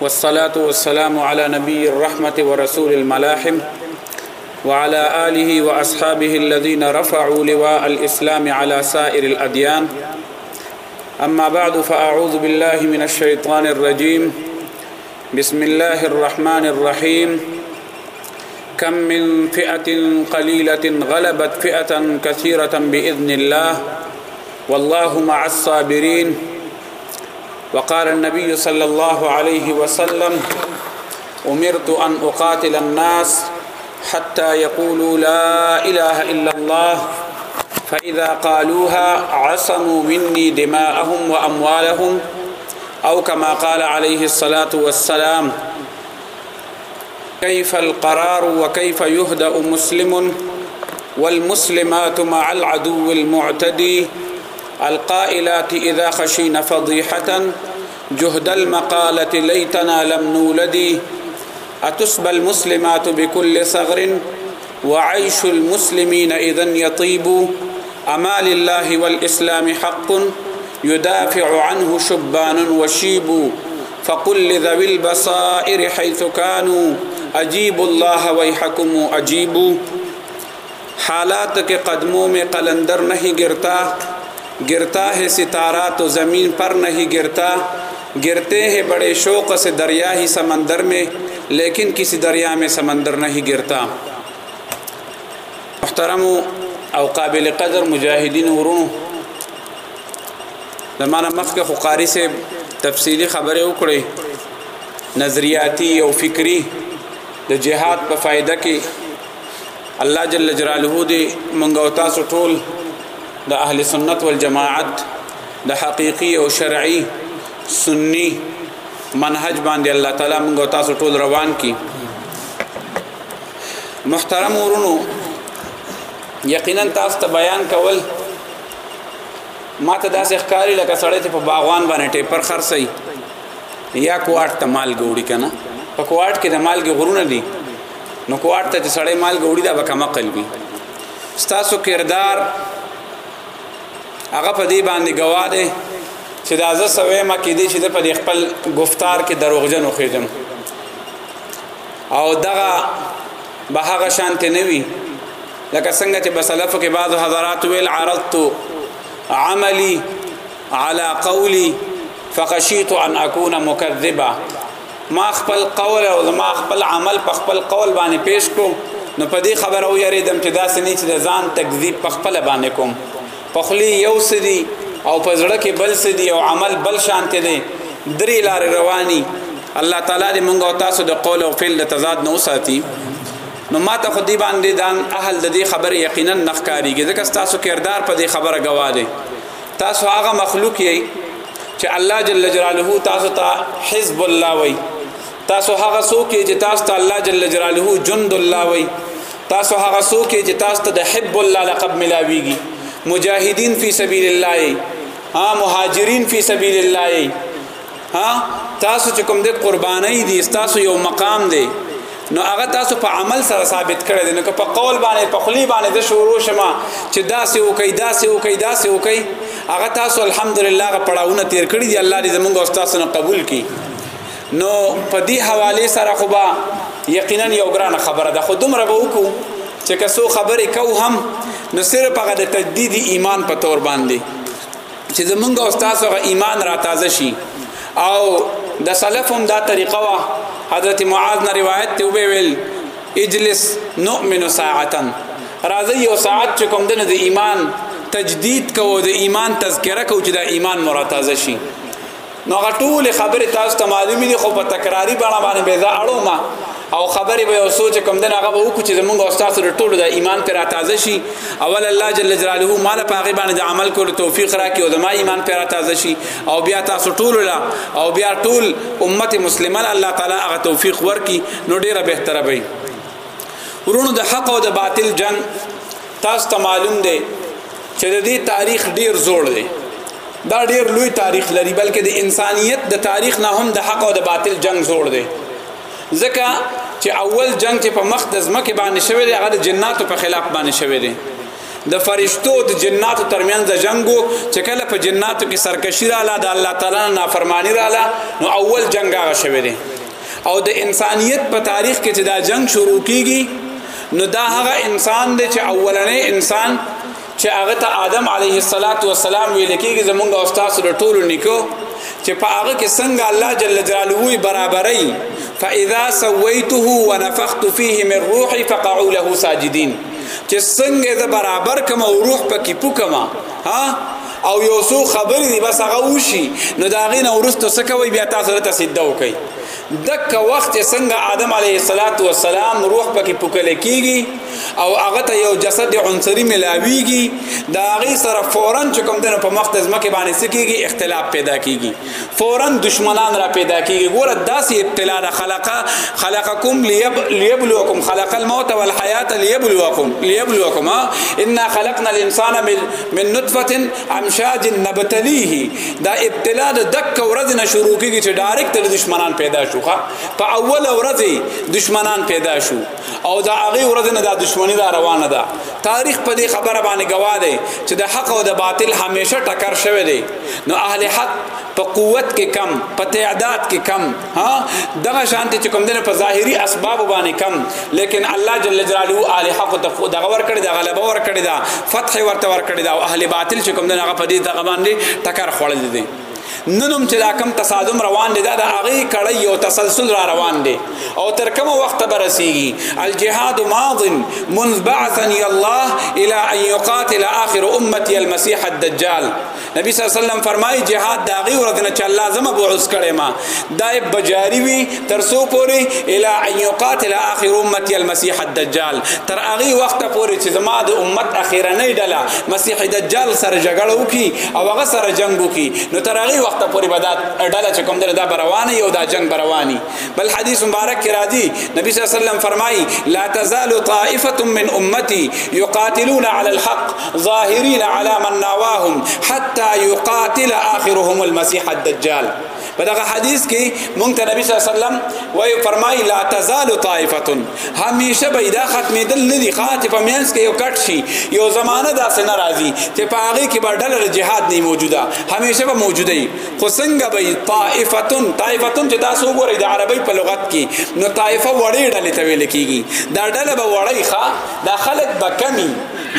والصلاة والسلام على نبي الرحمة ورسول الملاحم وعلى آله وأصحابه الذين رفعوا لواء الإسلام على سائر الأديان أما بعد فأعوذ بالله من الشيطان الرجيم بسم الله الرحمن الرحيم كم من فئة قليلة غلبت فئة كثيرة بإذن الله والله مع الصابرين وقال النبي صلى الله عليه وسلم أمرت أن أقاتل الناس حتى يقولوا لا إله إلا الله فإذا قالوها عصموا مني دماءهم وأموالهم أو كما قال عليه الصلاة والسلام كيف القرار وكيف يهدأ مسلم والمسلمات مع العدو المعتدي القائلات إذا خشين فضيحة جهد المقالة ليتنا لم نولدي أتسبى المسلمات بكل ثغر وعيش المسلمين إذا يطيب أما لله والإسلام حق يدافع عنه شبان وشيب فقل لذوي البصائر حيث كانوا أجيبوا الله ويحكم أجيبوا حالات کې قدمو مې قلندر نهي ګرتا ګرتا هي ستارا تو زمين پر نهي ګرتا ګرته هي بڑې شوق سه دریا هي سمندر مې لیکن کسی دریا مې سمندر نهي ګرتا محترم او قابل قدر مجاهدین ورونو زمانه مخکې خو قاری سه تفصیلی خبره وکړي نظریاتی او فکری د جهاد په فائدہ کې الله جل جلاله دې مونږ او تاسو ټول د اهل سنت والجماعت د حقيقي او شرعي سني منهج باندې الله تعالی مونږ او تاسو ټول روان کړي محترم ورونو یقینا تاسو ته بیان کول ما ته داسې ښکاری لکه سړی ته په باغوان باندې ټیپر خرڅي یا کوارت ته مال ګوړي کنه په کوارت کې د مال کې غرونه دي نو کوارت ته چې سړی مال ګوړي دا به کم عقل وي ستاسو کردار هغه په دې باندې گواه دی چې دا زه سوې ما کې دي چې په خپل گفتار کې دروغجن وخېدم او دغه به هغه شانته نه وي لکه څنګه چې بسلف کې بعض حضرات ویل عرضت عملي على قولي فخشيت ان اكون مكذبا ما خپل قول او ما خپل عمل په خپل قول باندې پیش کو نو په دې خبره و یریدم چې دا سنې چې ځان تکذیب په خپل باندې کوم په خلی یو سدي او په زړه کې بل سدي او عمل بل شانته دي درې لارې رواني الله تعالی دې مونږ او تاسو د قول او فعل د تضاد نه وساتي نو ما ته خو دی باندې دان اهل د دې خبرې یقینا نخکاریږي ځکه تاسو کردار په دې خبره گواه دی تاسو هغه مخلوق یې چې الله جل جلاله تاسو ته حزب الله وای تاسو هغه څوک چې تاسو ته الله جل جلاله جند الله وای تاسو هغه څوک چې تاسو ته د حب الله لقب ملاويږي مجاهدین فی سبیل الله ها مهاجرین فی سبیل الله ها تاسو چې کوم دې قرباني دي تاسو یو مقام دی نو هغه تاسو په عمل سره ثابت کړی دی نو که په قول باندې په خلی باندې د شروع شمه چې داسې وکي داسې وکي داسې وکي هغه تاسو الحمدلله هغه پړاونه تیر کړی دی الله دې زمونږ او تاسو نه قبول کړي نو په دې حواله سره خو با یقینا یو ګران خبره ده خو دومره به وکړو چې که څو خبرې کو هم نو صرف هغه د تجدید ایمان په تور باندې چې زمونږ او تاسو غ ایمان را تازه شي او د سلفم دا طریقه وا حضرت معاذ نه روایت ته ویل اجلس نؤمن ساعتا راځي یو ساعت چې کوم دنه د ایمان تجدید کوو د ایمان تذکره کوو چې د ایمان مرتازه شي نو هغه ټول خبره تاسو ته معلومه دي خو په تکراری باندې باندې به زه اړو ما او خبرې به یو سوچ کوم دغه هغه وکړو چې زمونږ او تاسو د ټولو د ایمان پر تازه شي اول الله جل جلاله مال په هغه باندې د عمل کولو توفیق راکړي او زما ایمان پر تازه شي او بیا تاسو ټولو لا او بیا ټول امت مسلمان الله تعالی هغه توفیق ورکړي نو ډیره بهتره وي ورونو د حق او د باطل جنگ تاسو ته معلوم دی چې د دې تاریخ ډیر زوړ دی دا ډیر لوی تاریخ لري بلکې د انسانیت د تاریخ نه هم د حق او د باطل جنگ زوړ دی ځکه چې اول جنگ چې په مخ د ځمکې باندې شوی دی هغه د جناتو په خلاف باندې شوی دی د فرشتو د جناتو ترمنځ د جنگو چې کله په جناتو کې سرکشي رااله د الله تعالی نافرمانی رااله نو اول جنگ هغه شوی دی او د انسانیت په تاریخ کې چې دا جنگ شروع کیږي نو دا هغه انسان دی چې اولنې انسان چې هغه ته آدم علیه السلام ویل کېږي زمونږ او تاسو له ټولو نیکو چې په هغه کې څنګه الله جل جلاله برابرای فاذا سويته ونفخت فيه من روحي فقعوا له ساجدين چې څنګه زه برابر کوم او روح پکې پوکما ها او یو څو خبرې دی بس هغه وشي نو دا غي نه ورستو څه کوي بیا تاسو ته سیده وکي دک وخت څنګه آدم علیه الصلاۃ والسلام روح پکې پکل کیږي او هغه ته یو جسد عنصری ملاویږي دا غي سره فورن چې کوم دنه په مخ د ځمکه باندې سکیږي اختلاف پیدا کیږي فورا دشمنان را پیدا کیږي ګوره داسې ابتلا ده خلق خلقکم لیب لیبلوکم خلق الموت والحیات لیبلوکم لیبلوکم ان خلقنا الانسان من من نطفه امشاج نبتلیه دا ابتلا د دک ورځ نه شروع کیږي چې ډایرکټ د دشمنان پیدا شوخه په اول ورځ دشمنان پیدا شو او دا هغه ورځ نه دا دښمنی را روانه ده تاریخ په دې خبره باندې گواه دی چې د حق او د باطل همیشه ټکر شوی دی نو اهل حق په قوت کې کم په تعداد کې کم ها دغه شانت چې کوم دنه په ظاهري اسباب باندې کم لیکن الله جل جلاله اهل حق ته دغه ور کړی دا غلبه ور کړی دا فتح ورته ور کړی دا او اهل باطل چې کوم دنه هغه په دې دغه باندې ټکر خوړل دي نن هم چې دا کم تصادم روان دی دا د هغه کړی یو تسلسل را روان دی او تر کومه وخت به رسیږي الجهاد ماض منذ بعثني الله الى ان يقاتل اخر امتي المسيح الدجال نبی صلی الله علیه وسلم فرمایي جهاد دا غي ورځ نه چې الله زما بعث کړي ما دایب بجاری وی تر سو پوری الا ان یقاتل اخر امتی المسیح الدجال تر هغه وخت پوری چې زما د امت اخیرنه ډله مسیح دجال سره جګړه وکي او هغه سره جنگ وکي نو تر هغه وخت پوری به دا ډله چې کوم دله دا بروانه یو دا جنگ برواني بل حدیث مبارک کې راځي نبی صلی الله علیه وسلم فرمایي لا تزال طائفه من امتی یقاتلون علی الحق ظاهرین علی من نواهم حتى يقاتل اخرهم المسيح الدجال په دغه حدیث کې مونږ ته نبی صلی الله علیه وسلم وایي فرمایي لا تزال طائفه همیشه به دا ختمې دل نه دي خاطه په مینس کې یو کټ شي یو زمانہ داسې ناراضي چې په هغه کې به ډلر جهاد نه موجوده همیشه به موجوده وي خو څنګه به طائفه طائفه چې تاسو وګورئ د عربی په لغت کې نو طائفه وړې ډلې ته ویل کیږي دا ډله به وړې ښه دا خلک به کمی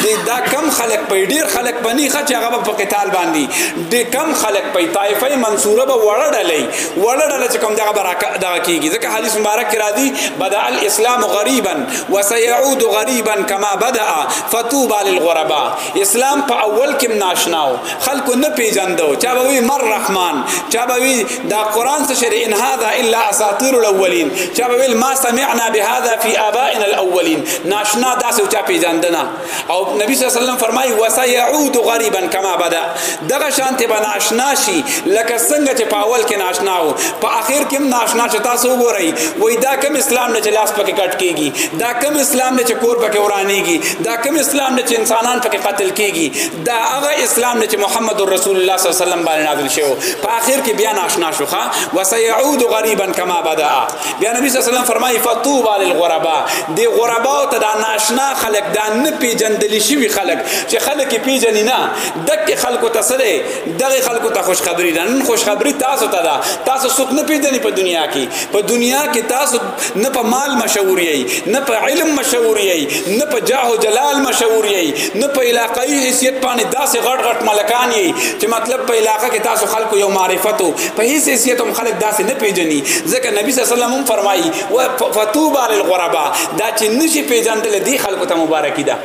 دی دا کم خلق په ډیر خلق بنی خچ هغه په قتال باندې د کم خلق په طائفه منصوره به وړړلې وړړل چې کوم دغه برکه دغه کیږي ځکه حدیث مبارک کې راځي بدا الاسلام غریبا وسيعود غریبا کما بدا فتوبا للغرباء اسلام په اول کې ناشناو خلکو نه پیژندو چا به مر رحمان چا به دا قران څه شری ان هاذا الا اساطير الاولين چا ویل ما سمعنا بهذا في ابائنا الاولين ناشنا دا څه چا پیجندنه او نبی صلی الله علیه وسلم فرمای وسيعود غریبا کما بدا دغه شانته بناشنا شي لکه څنګه چې په اول کې ناشنا وو په اخر کې هم ناشنا چې تاسو وګورئ وای دا کوم اسلام نه چې لاس پکې کټ کیږي دا کوم اسلام نه چې کور پکې ورانیږي دا کوم اسلام نه چې انسانان پکې قتل کیږي دا هغه اسلام چې محمد رسول الله صلی الله علیه وسلم باندې نازل شوی په اخر کې بیا ناشنا شوخه وسيعود غریبا کما بدا بیا نبی صلی الله علیه وسلم فرمایي فطوبى للغرباء دی غربا او ته دا ناشنا خلق دا نه پیجندل شي خلق چې خلق پیجنې نه دک خلکو ته سره دغه خلکو ته خوشخبری ده نن خوشخبری تاسو ته ده تاسو څوک نه پیجنې په دنیا کې په دنیا کې تاسو نه په مال مشهور یی نه په علم مشهور یی نه په جاه او جلال مشهور یی نه په علاقائی حیثیت باندې داسې غټ غټ ملکان یی چې مطلب په علاقه کې تاسو خلکو یو معرفت او په هیڅ حیثیت هم خلک داسې نه پیژني ځکه نبی صلی الله علیه وسلم هم فرمایي و فتوبا للغرباء دا چې نشي پیژندل دي خلکو ته مبارکي ده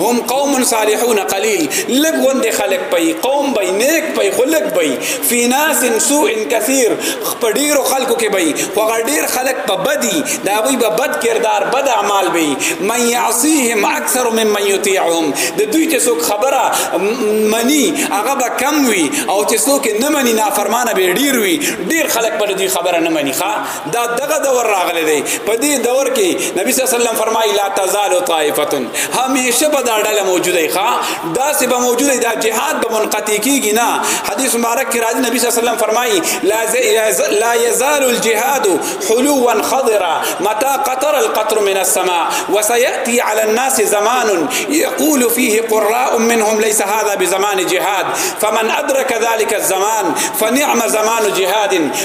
هم قوم صالحون قلیل لږ غوندې خلک پي قوم به نیک پي خو لږ به فی ناس سوء کثیر په ډیرو خلکو کې به خو هغه ډیر خلک په بدی د هغوی به بد کردار بد اعمال به من یعصیهم اکثر ممن یطیعهم د دوی چې څوک خبره منی هغه به کم وي او چې څوک نه مني نافرمانه به ډیر وي ډیر خلک په دوی خبره نه مني ښه دا دغه دور راغلی دی په دې دور کې نبی صلی الله علیه وسلم فرمایي لا تزال طائفه همیشه به دا ډله موجوده ښه دا سه به موجوده دا جهاد به منقطع کیږي نه حدیث مبارک کې راځي نبی صلی الله علیه وسلم فرمایي لا ز... لا یزال الجهاد حلوا خضرا متى قطر القطر من السماء وسياتي على الناس زمان يقول فيه قراء منهم ليس هذا بزمان جهاد فمن ادرك ذلك الزمان فنعم زمان جهاد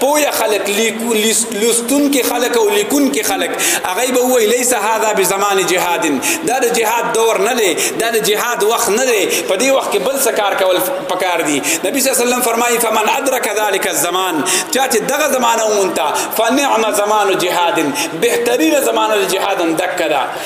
پوهه خلق لستون کې خلق او لیکون کې خلق هغه به وای ليس هذا بزمان جهاد دا د جهاد دور نه دی دا د جهاد وخت نه دی په دې وخت کې بل څه کار کول پکار دي نبی صلی الله علیه وسلم فرمایي فمن ادرک ذلك الزمان چا چې دغه زمانہ ومنتا فنعم زمان جهاد بهترین زمانہ جهاد دکدا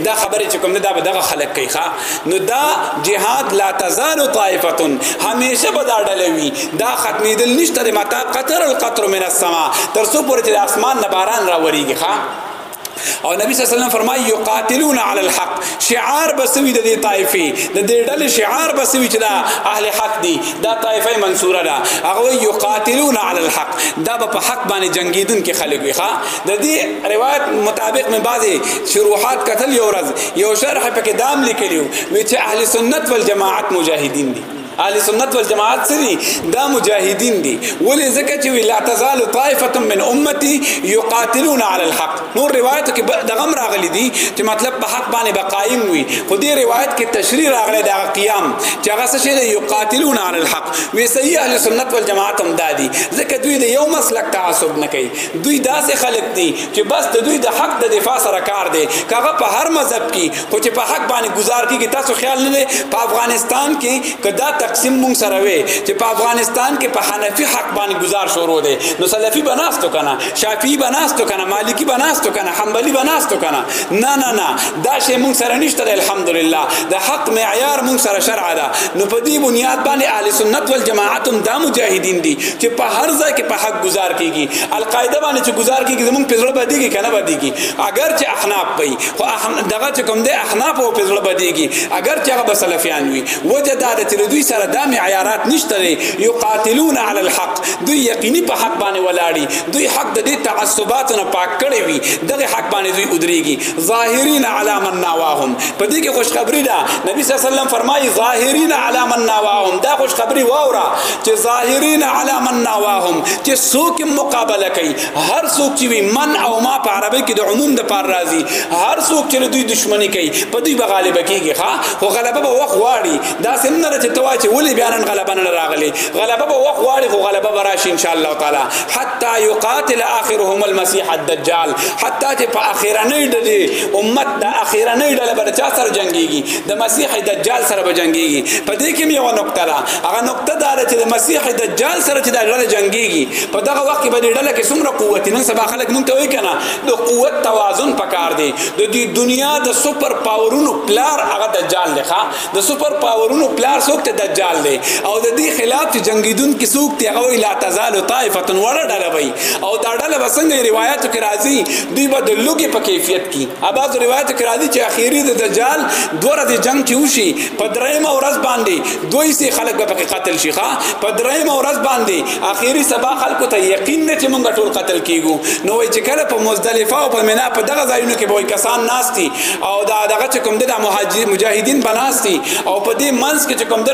دا خبره چې کوم نه دا به دغه خلک کوي ښا نو دا جهاد لا تزال طائفه همیشه به دا ډلوي دا ختمېدل نشته د متا قطر القطر من السما تر څو پورې چې د اسمان نه باران راوريږي ښا او نبی صلی الله علیه وسلم فرمایي یقاتلون علی الحق شعار بسوی د دې طائفه د دې ډلې شعار بسوی چې دا اهل حق دي دا طائفه منصوره ده هغه یقاتلون علی الحق دا په حق باندې جنگیدون کې خلک وي ښا د دې روایت مطابق مې بعضي شروحات کتل یو ورځ یو شرح پکې دام لیکلیو وی چې اهل سنت والجماعت مجاهدین دي اهل سنت والجماعت سری دا مجاهدین دي ولې ځکه چې لا تزال طائفه من امتي يقاتلون على الحق نور روایت کې دغه راغلي دي چې مطلب په حق باندې بقایم وي خو دې روایت کې تشریح راغلی دا قیام چې هغه څه شي يقاتلون على الحق وی صحیح اهل سنت والجماعت هم دادي ځکه دوی د یو مسلک تعصب نه کوي دوی داسې خلک دي چې بس د دوی د حق د دفاع سره کار دی کاغه په هر مذهب کې خو چې په حق باندې گزار کیږي تاسو خیال نه دی په افغانستان کې کدا تقسیم مونږ سره وي چې په افغانستان کې په حنفي حق باندې گزار شروع دی نو سلفي بناستو کنه شافعي بناستو کنه مالکی بناستو کنه حنبلي بناستو کنه نه نه نه دا شی مونږ سره نشته الحمدلله د حق معیار مونږ سره شرع ده نو په دې بنیاد باندې اهل سنت والجماعت هم دا مجاهدین دي چې په هر ځای کې په حق گزار کیږي القاعده باندې چې گزار کیږي زمونږ په زړه بدیږي کنه بدیږي اگر چې احناف وي خو دغه چې کوم دی احناف او په زړه بدیږي اگر چې هغه سلفیان وي وجه دا ده چې دوی سره دا معیارات نشته لري یقاتلون علی الحق دوی یقیني په حق باندې ولاړي دوی حق د دې تعصبات نه پاک کړي وي دغه حق باندې دوی ودرېږي ظاهرین علی من نواهم په دې کې خوشخبری ده نبی صلی الله علیه وسلم فرمایي ظاهرین علی من نواهم دا خوشخبری واوره چې ظاهرین علی من نواهم چې څوک مقابله کوي هر څوک چې وي من او ما په عربی کې د عموم د پار راځي هر څوک چې دوی دشمنی کوي په دوی به غالب کیږي ها خو غلبه به وخت واړي دا سمنه چې توا چې ولې بیا نن غلبه نه راغلي غلبه به وخت واړي خو غلبه به راشي ان شاء الله تعالی حتا یقاتل اخرهم المسيح الدجال حتا چې په اخرنۍ ډلې امت د اخرنۍ ډلې بر چا سره جنگيږي د مسیح دجال سره به جنگيږي په دې کې یو نقطه ده هغه نقطه دا ده چې د مسیح دجال سره چې دا ډله جنگيږي په دغه وخت کې به د ډله کې څومره قوت نن سبا خلک مونږ ته وایي کنه د قوت توازن پکار دی د دې دنیا د سپر پاورونو پلار هغه دجال دی ښا د سپر پاورونو پلار څوک ته دجال دی او د دې خلاف چې جنگیدون کې څوک دی هغه لا تزال طائفه وړه ډله وي او دا ډله وسنګ روایتو کې راځي دوی به د لوګي په کیفیت کې اباز روایت کې راځي چې اخیری د دجال دوره د جنگ کې وشي په درېمه ورځ باندې دوی سي خلک به پکې قتل شي ښا په دریم ورځ باندې اخیری سبا خلکو ته یقین نه چې مونږ ټول قتل کیږو نو وای چې کله په مزدلفه او په مینا په دغه ځایونو کې به کسان ناشتي او دا دغه چې کوم د مهاجر مجاهدین بناستی او په دې منځ کې چې کوم د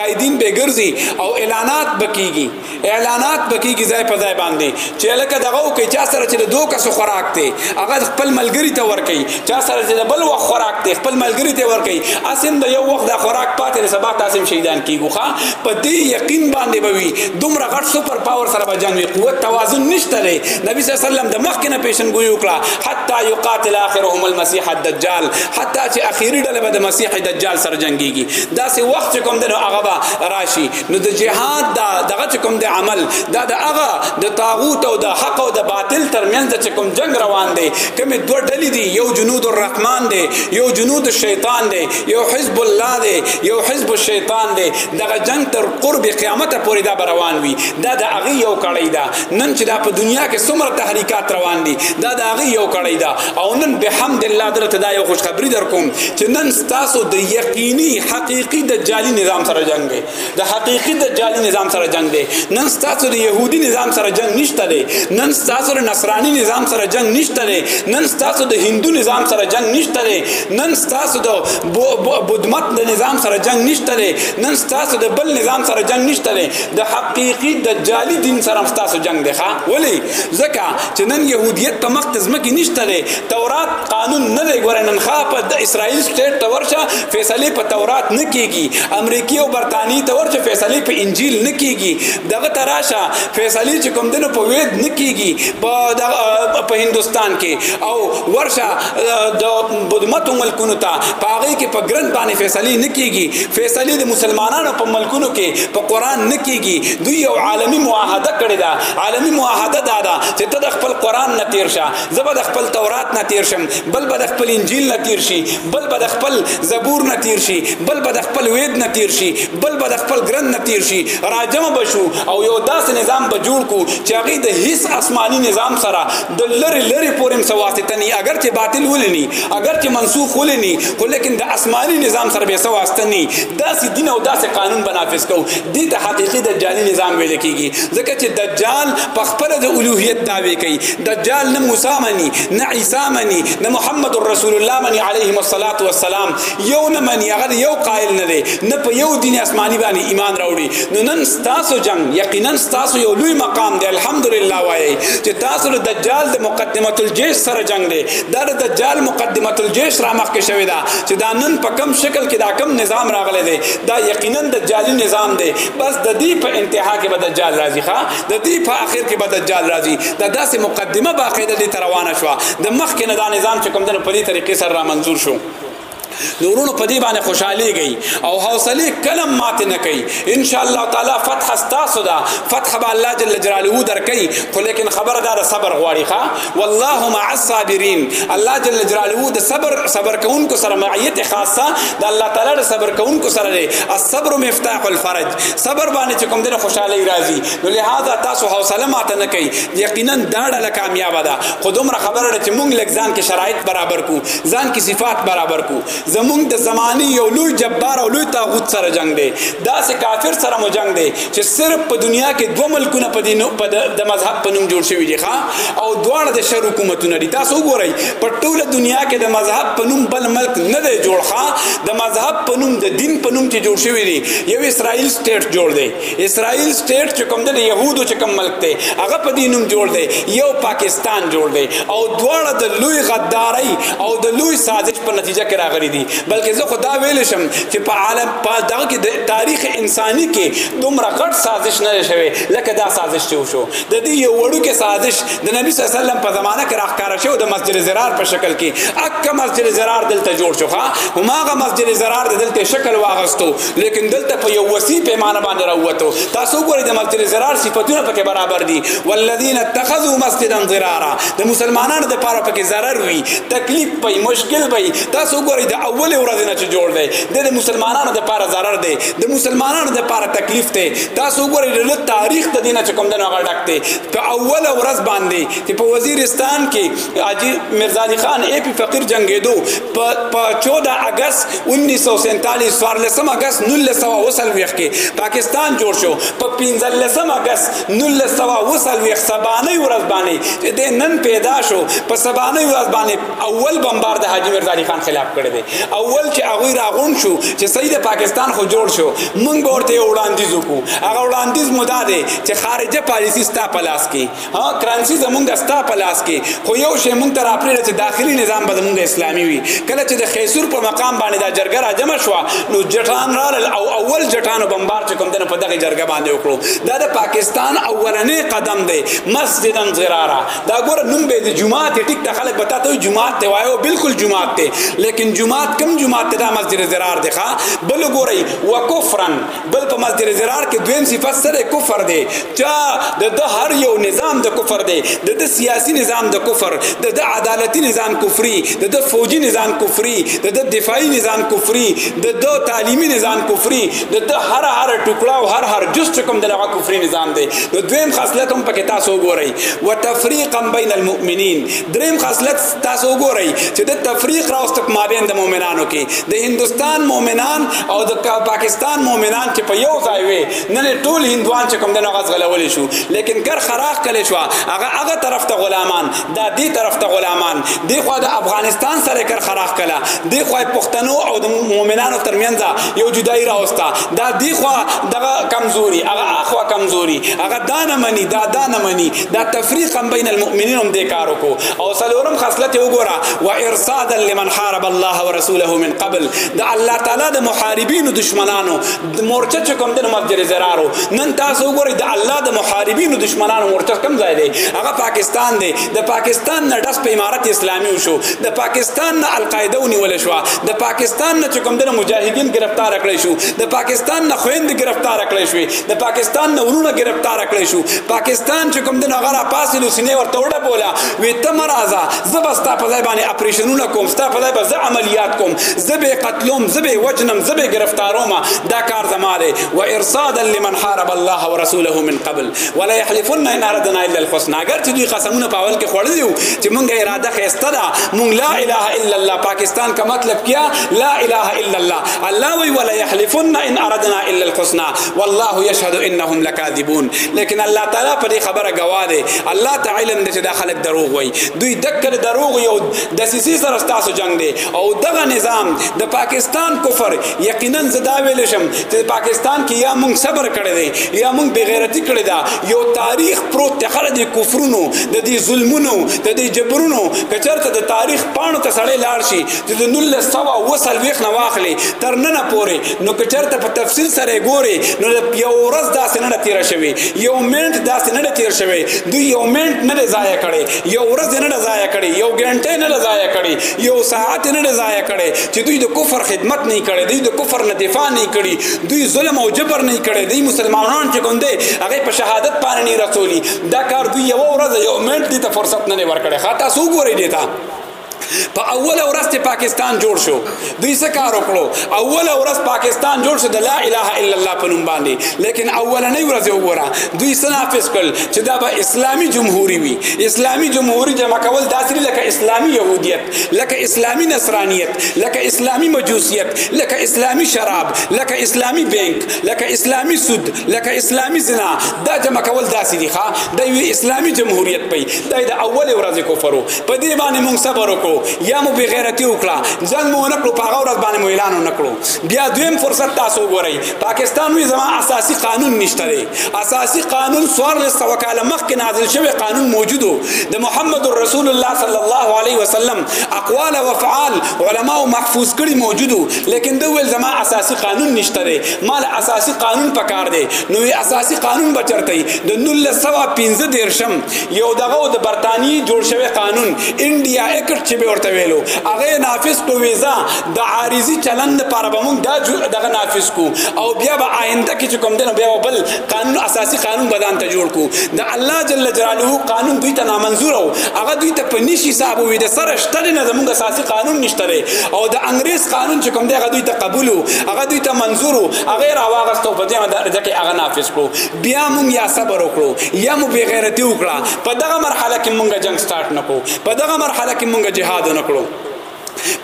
قائدین به ګرځي او اعلانات بکیږي اعلانات پکې کی ځای په ځای باندې چې الکه دغه وکي چا سره چې د دوه کسو خوراک ته هغه خپل ملګری ته ورکي چا سره چې د بل وخت خوراک ته خپل ملګری ته ورکي اسیم د یو وخت د خوراک پاتې نه سبا تاسو شهیدان کیږو ښا په دې یقین باندې بوي دومره غټ سپر پاور سره به جنگ قوت توازن نشته لري نبی صلی الله علیه وسلم د مخکنه پیشنګوي وکړه حتا یقاتل اخرهم المسيح الدجال حتا چې اخیری ډله به د مسیح دجال سره جنگيږي دا سه وخت کوم د هغه راشي نو د جهاد دا دغه چې کوم د عمل دا د هغه د طاغوت او د حق او د باطل ترمنځ چې کوم جنگ روان دی کومې دوه ډلې دي یو جنود الرحمن دی یو جنود الشیطان دی یو حزب الله دی یو حزب الشیطان دی دغه جنگ تر قرب قیامت پورې دا روان وي دا د هغه یو کړی دا نن چې دا په دنیا کې څومره تحریکات روان دي دا د هغه یو کړی دا او نن بحمد الله درته دا یو خوشخبری درکوم چې نن تاسو د یقیني حق حقيقي د جالي نظام سره جنگ دی د حقيقي د جالي نظام سره جنگ دی نن ستاسو د يهودي نظام سره جنگ نشته دی نن ستاسو د نصراني نظام سره جنگ نشته دی نن ستاسو د هندو نظام سره جنگ نشته دی نن ستاسو د بودمت د نظام سره جنگ نشته دی نن ستاسو د بل نظام سره جنگ نشته دی د حقيقي د جالي دین سره ستاسو جنگ دی ښا ولی ځکه چې نن يهودیت په مخ تزمه کې نشته دی تورات قانون نه دی ګوره نن ښه په د اسرائیل سټیټ ته ورشه فیصله په تورات نه کیږي امریکای او برتانی ته ورشه فیصله په انجیل نه کیږي دغه تراشه فیصله چې کوم دنه په وید نه کیږي په په هندستان کې او ورشه د بدمتو ملکونو ته پاغه کې په ګرن باندې فیصله نه کیږي فیصله د مسلمانانو په ملکونو کې په قران نه کیږي دوی یو عالمی معاهده کړی دا عالمی معاهده دا ده چې ته د خپل قران نه تیر شه زه به د خپل تورات نه تیر شم بل به د خپل انجیل نه تیر شي بل به د خپل زبور نه تیر شي بل به د خپل وید نه تیر شي بل به د خپل ګرند نه تیر شي راجم بشو او یو داسې نظام به جوړ کو چې هغه د هیڅ آسماني نظام سره د لری لری پورم سواسته نه اگر چې باطل ولني اگر چې منسوخ ولني خو لیکن د آسماني نظام سره به سواسته نه داسې دین او داسې قانون بنافذ کو دي ته حقيقي د جالي نظام ویل کیږي ځکه چې دجال په خپل د الوهیت داوی کوي دجال نه موسی مني نه عیسی مني نه محمد رسول الله مني عليهم الصلاه والسلام یو نه مني هغه یو قائل نه دی نه په یو دین آسماني باندې ایمان راوړي نو نن تاسو جنگ یقینا تاسو یو لوی مقام دی الحمدلله وایي چې تاسو د دجال د مقدمه الجيش سره جنگ دی دا د دجال مقدمه الجيش را مخ کې شوی دا چې دا نن په کم شکل کې دا کم نظام راغلی دی دا یقینا دجالي نظام دی بس د دې په انتها کې به دجال راځي ښا د دې په اخر کې به دجال راځي دا داسې مقدمه باقاعده دې روانه شو د مخ کې نه دا نظام چې کوم دنه په دې طریقې سره را منظور شو نورونو په دې باندې خوشحالي گئی او حوصله کلم ماته نه کوي ان شاء الله تعالی فتح استاسو دا فتح به الله جل جلاله درکې خو لیکن خبردار صبر غواړي ښا والله مع الصابرین الله جل جلاله د صبر صبر کوونکو سره معیت خاصه د الله تعالی د صبر کوونکو سره دی الصبر مفتاح الفرج صبر باندې کوم د خوشحالي راځي نو لہذا تاسو حوصله ماته نه کوي یقینا دا ډله کامیاب ده خو دومره خبره ده چې مونږ لږ ځان کې شرایط برابر کو ځان کې صفات برابر کو زمونږ د زماني یو لوی جبار او لوی طاغوت سره جنگ دی دا سه کافر سره مو جنگ دی چې صرف په دنیا کې دوه ملکونه په دینو په د مذهب په نوم جوړ شوی دي ښا او دواړه د شر حکومتونه دي تاسو وګورئ په ټوله دنیا کې د مذهب په نوم بل ملک نه دی جوړ ښا د مذهب په نوم د دین په نوم چې جوړ شوی دی یو اسرائیل سټیټ جوړ دی اسرائیل سټیټ چې کوم د يهودو چې کوم ملک دی هغه په دینوم جوړ دی یو پاکستان جوړ دی او دواړه د لوی غداري او د لوی سازش په نتیجه کې راغلي دي بلکې زه خدا ویل شم چې په عالم په دغه کې د تاریخ انساني کې دومره غټ سازش نه شوی لکه دا سازش چې وشو د دې یو وړو کې سازش د نبی صلی الله علیه وسلم په زمانه کې راخکاره شو د مسجد زرار په شکل کې اکه مسجد زرار دلته جوړ شو ها هماغه مسجد زرار دلته شکل واغستو لیکن دلته په یو وسی پیمانه باندې راوته تاسو ګورئ د مسجد زرار صفاتونه پکې برابر دي والذین اتخذوا مسجدا ضرارا د مسلمانانو د پاره پکې zarar وي تکلیف پي مشکل وي تاسو ګورئ د اول ورځ نه چې جوړ دی د مسلمانانو د پاره zarar دی د مسلمانانو د پاره تکلیف دی تاسو ګورئ د تاریخ د دینه چې کوم دنه غړډک دی په اول ورځ باندې چې په وزیرستان کې حاجی مرزا علی خان ای پی فقیر جنگیدو په 14 اگست 1947 14 اگست 1920 کې پاکستان جوړ شو په 15 اگست 1920 سبانه ورځ باندې د نن پیدا شو په سبانه ورځ باندې اول بمبار د حاجی مرزا علی خان خلاف کړی دی اول چې هغه راغون شو چې سید پاکستان خو جوړ شو مونږ ورته وړاندیز وکړو هغه وړاندیز مو دا دی چې خارجه پالیسی ستا پلاس کې ها کرنسی زمونږ ستا په لاس کې خو یو شی مونږ ته راپرېږده چې داخلي نظام به زمونږ اسلامي وي کله چې د خیسور په مقام باندې دا جرګه راجمع شوه نو جټان راغلل او اول جټانو بمبار چې کوم دی نو په دغه جرګه باندې وکړو دا د پاکستان اولنې قدم دی مسجدا ضرارا دا ګوره نوم به د جماعت ټیک ته خلک به تا ته جماعت دی وایو بالکل جماعت دی لیکن جماعت کم جماعت دی دا مسجد ضرار دی ښه بل ګورئ وکفرا بل په مسجد زرار کې دویم صفت سره کفر دی چا د د هر یو نظام د کفر دی د د سیاسي نظام د کفر د د عدالتي نظام کفري د د فوجي نظام کفري د د دفاعي نظام کفري د د تعلیمي نظام کفري د د هر هر ټوکړه او هر هر جز چې کوم دغه کفري نظام دی نو دویم خاصلت هم پکې تاسو وګورئ وتفریقا بین المؤمنین دریم خاصلت تاسو وګورئ چې د تفریق راوست په مابین د مؤمنانو کې د هندستان مؤمنان او د پاکستان مؤمنان چې په یو ځای وي نن ټول هندوان چې کوم د نغز غلول شو لیکن کر خراخ کله شو هغه هغه طرف ته غلامان دا دی طرف ته غلامان دی خو د افغانستان سره کر خراخ کله دی خو پښتنو او د مؤمنانو ترمنځ یو جدای راوستا دا دی خو دغه کمزوري هغه اخوا کمزوري هغه دانه مني دا دانه مني دا تفریقا بین المؤمنین هم دې کار وکړو او څلورم خصلت وګوره و ارصادا لمن حارب الله ورسوله من قبل دا الله تعالی د محاربینو دشمنانو مورچه چې کوم د مسجد زرارو نن تاسو وګورئ د الله د محاربینو دشمنانو مورچه کم ځای دی هغه پاکستان دی د پاکستان نه داس په امارت اسلامي شو د پاکستان نه القاعده ونیول شو د پاکستان نه چې کوم د مجاهدین گرفتار کړی شو د پاکستان نه خويند گرفتار کړی شو د پاکستان نه ورونه گرفتار کړی شو پاکستان چې کوم د نغرا پاسې نو سینې ورته وړه بولا وی ته مرزا زبستا په ځای باندې اپریشنونه کوم ستا په ځای به عملیات کوم زبې قتلوم زبې وجنم زبې گرفتاروم دا کار زما دی و ارصادا لمن حارب الله ورسوله من قبل ولا يحلفن ان اردنا الا الحسنى اگر چې دوی قسمونه په اول کې خوړلی وو چې مونږه اراده خسته ده مونږ لا اله الا الله پاکستان کا مطلب کیا لا اله الا الله الله وی ولا يحلفن ان اردنا الا الحسنى والله يشهد انهم لكاذبون لیکن الله تعالی په دې خبره گواه دی الله تعالی علم دې چې دا خلک دروغ وای دوی دکل دروغ یو د سیسی سره تاسو جنگ دی او دغه نظام د پاکستان کفر یقینا زدا ویل شم چې پاکستان کې یا مونږ صبر کړی دی یا مونږ بغیرتی کړی دا یو تاریخ پروت ته خلک د کفرونو د دې ظلمونو د دې جبرونو کچرته د تاریخ پاڼو ته سړی لاړ شي چې د 1940 نه واخلې تر نن پورې نو که چرته په تفصیل سره ګوري نو یو ورځ داسې نه تیر شوی یو منټ داسې نه تیر شوی دوی یو منټ نه ضایع کړي یو ورځ نه ضایع کړي یو غنټه نه ضایع کړي یو ساعت نه ضایع کړي چې دوی د کفر خدمت نه کړي دوی د کفر نه دفاع نه کړي دوی ظلم او جبر نه کړي دوی مسلمانان چې ګوندې هغه په شهادت باندې نه رسولي دا کار دوی یو ورځ یو منټ دي ته فرصت نه ورکړي خاطر سو ګوري دي ته په اوله ورځ ته پاکستان جوړ شو دوی څه کار وکړو اوله ورځ پاکستان جوړ شو د لا اله الا الله په نوم باندې لیکن اولنې ورځ وګوره دوی څه نافذ کړل چې دا به اسلامي جمهوریت وي اسلامي جمهوریت جمع کول داسې لکه اسلامي يهودیت لکه اسلامي نصرانیت لکه اسلامي مجوسیت لکه اسلامي شراب لکه اسلامي بانک لکه اسلامي سود لکه اسلامي زنا دا جمع کول داسې دي ښا د اسلامي جمهوریت په د اول ورځ کفرو په دې باندې مونږ صبر وکړو یا مو بغیرتی وکړه ځان مو نه کړو په هغه ورځ باندې مو اعلان نه کړو بیا دویم فرصت تاسو وګورئ پاکستان وی زما اساسي قانون نشته دی اساسي قانون سوار لسته وکاله مخکې نازل شوی قانون موجودو د محمد رسول الله صلی الله علیه وسلم اقوال او افعال علما او محفوظ کړي موجودو لیکن دا ول زما اساسي قانون نشته دی مال اساسي قانون پکار دی نو اساسي قانون بچرته د 1915 درشم یو دغه د برتانی جوړ شوی قانون انډیا اکټ چې به ورته ویلو هغه نافذ کو ویزا د عارضی چلند لپاره به موږ دا دغه نافذ کو او بیا به آینده کې کوم دنه بیا بل قانون اساسي قانون بدان ته جوړ کو د الله جل جلاله قانون دوی ته نامنظور او هغه دوی ته په نشي صاحب وي د سره شته نه زموږ اساسي قانون نشته او د انګريز قانون چې کوم دی هغه دوی ته قبول هغه دوی ته منظور هغه راوغستو په دې درجه کې هغه نافذ کو بیا مونږ یا صبر وکړو یا مو بی غیرتی وکړه په دغه مرحله کې مونږ جنگ سٹارټ نکو په دغه مرحله کې مونږ جهاد نکړو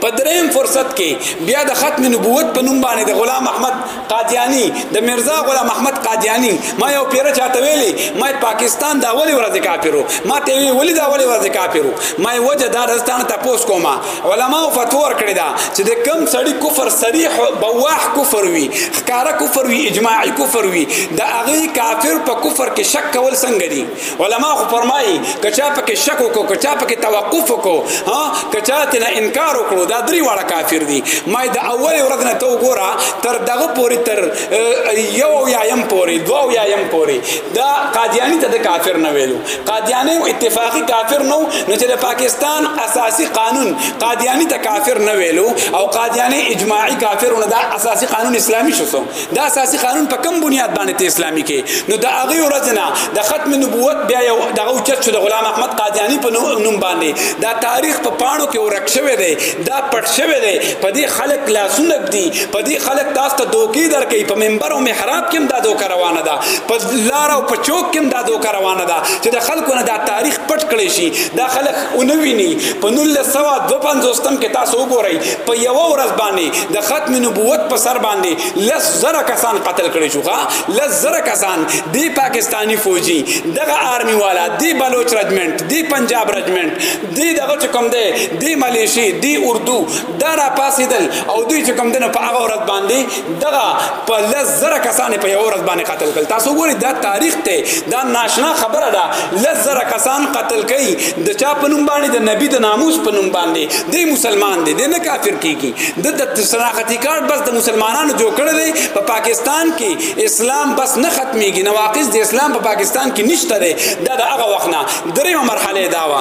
په دریم فرصت کې بیا د ختم نبوت په نوم باندې د غلام احمد قادیانی د مرزا غلام احمد قادیانی ما یو پیره چاته ویلي ما پاکستان د اولی ورځ کافرو ما ته ویلي د اولی ورځ کافرو ما وجه دا دستانه تاسو کومه علماو فتوا ورکړې ده چې د کم سړی کفر صریح بواح کفر وي ښکارا کفر وي اجماعي کفر وي د هغه کافر په کفر کې شک کول څنګه دي علما خو فرمایي کچا په کې شک وکړو کچا په کې توقف وکړو ها کچا ته نه انکار وکړو دا درې واړه کافر دي ما د اول ورځ نه ته وګوره تر دغه پوري تر یو یا یم پوري دوه یا یم پوري دا قادیانی ته د کافر نه ویلو قادیانی او اتفاقی کافر نو نو چې د پاکستان اساسی قانون قادیانی ته کافر نه ویلو او قادیانی اجماعی کافر نه دا اساسی قانون اسلامی شو سو دا اساسی قانون په کوم بنیاد باندې ته اسلامی کې نو دا هغه ورځنه د ختم نبوت بیا یو دغه چت شو د غلام احمد قادیانی په نوم باندې دا تاریخ په پاڼو کې ورک شوی دی دا پټ شوی دی په دې خلک لاسونه دی په دې خلک تاسو ته دوکې درکې په منبر او محراب کې هم دا دوکه روانه ده په لار او په چوک کې هم دا دوکه روانه ده چې د خلکو نه دا تاریخ پټ کړی شي دا خلک ونویني په 1952 کې تاسو وګورئ په یو ورځ باندې د ختم نبوت په سر باندې لس زره کسان قتل کړي شو ښا لس زره کسان دی پاکستانی فوجي دغه آرمی والا دی بلوچ رجمنټ دی پنجاب رجمنټ دی دغه کوم دی دی ملیشي دی اردو دا را پاسېدل او دوی چې کوم دنه په هغه ورځ باندې دغه په لس زره کسان په یو ورځ باندې قتل کړل تاسو ګورئ دا تاریخ ته دا ناشنا خبره ده لس زره کسان قتل کوي د چا په نوم باندې د نبی د ناموس په نوم باندې دی مسلمان دی دی نه کافر کیږي د شناختی کارت بس د مسلمانانو جوړ کړی دی په پاکستان کې اسلام بس نه ختميږي نواقص د اسلام په پاکستان کې نشته دی دا د هغه وخت نه دریمه مرحله دا و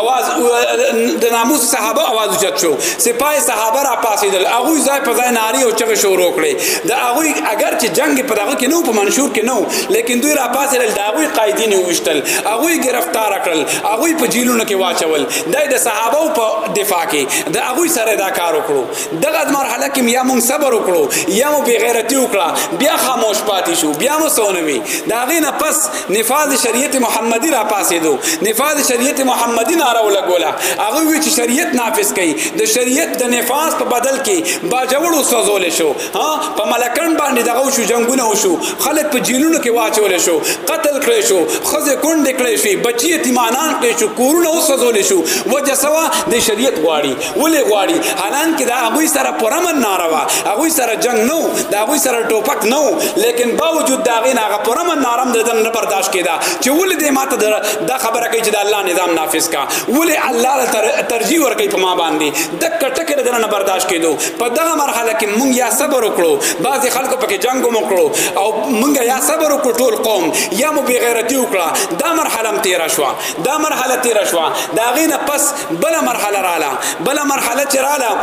اواز د ناموس صحابه اواز اوچت شو سپای صحابه را پاسیدل هغه ځای په ځای ناری او چغه شروع کړي د هغه اگر چې جنگ په دغه کې نو په منشور کې نو لیکن دوی را پاسیدل د هغه قائدین وشتل هغه گرفتار کړل هغه په جیلونو کې واچول دای د صحابه په دفاع کې د هغه سره دا کار وکړو دغه مرحله کې یا مون صبر وکړو یا مو بغیرتی وکړه بیا خاموش پاتې شو بیا مو سونوي دا غینه پس نفاذ شریعت محمدی را پاسې دو نفاذ شریعت محمدی ناره ولګوله هغه وی چې شریعت نافذ کړي د شریعت د نفاذ په بدل کې باجوړو سوزول شو ها په ملکان باندې دغه شو جنگونه وشو خلک په جیلونو کې واچول شو قتل کړي شو خزه کونډ کړي شي بچی تیمانان کړي شو کورونه وسوزول شو وجسوا د شریعت غواړي ولې غواړي حالان کې دا هغوی سره پرمن ناروا هغوی سره جنگ نو دا هغوی سره ټوپک نو لیکن باوجود دا غي ناغه پرمن نارم د نه برداشت کیدا چې ولې دې ماته دا خبره کوي چې د الله نظام نافذ کا ولې الله ترجیح ور کوي په ما باندې د کټکه د نه برداشت کیدو په دغه مرحله کې مونږ یا صبر وکړو بعض خلکو پکې جنگ وکړو او مونږ یا صبر وکړو ټول قوم یا مو بغیرتی وکړه دا مرحله تیر شو دا مرحله تیر شو دا غي نه پس بل مرحله رااله بل مرحله چې رااله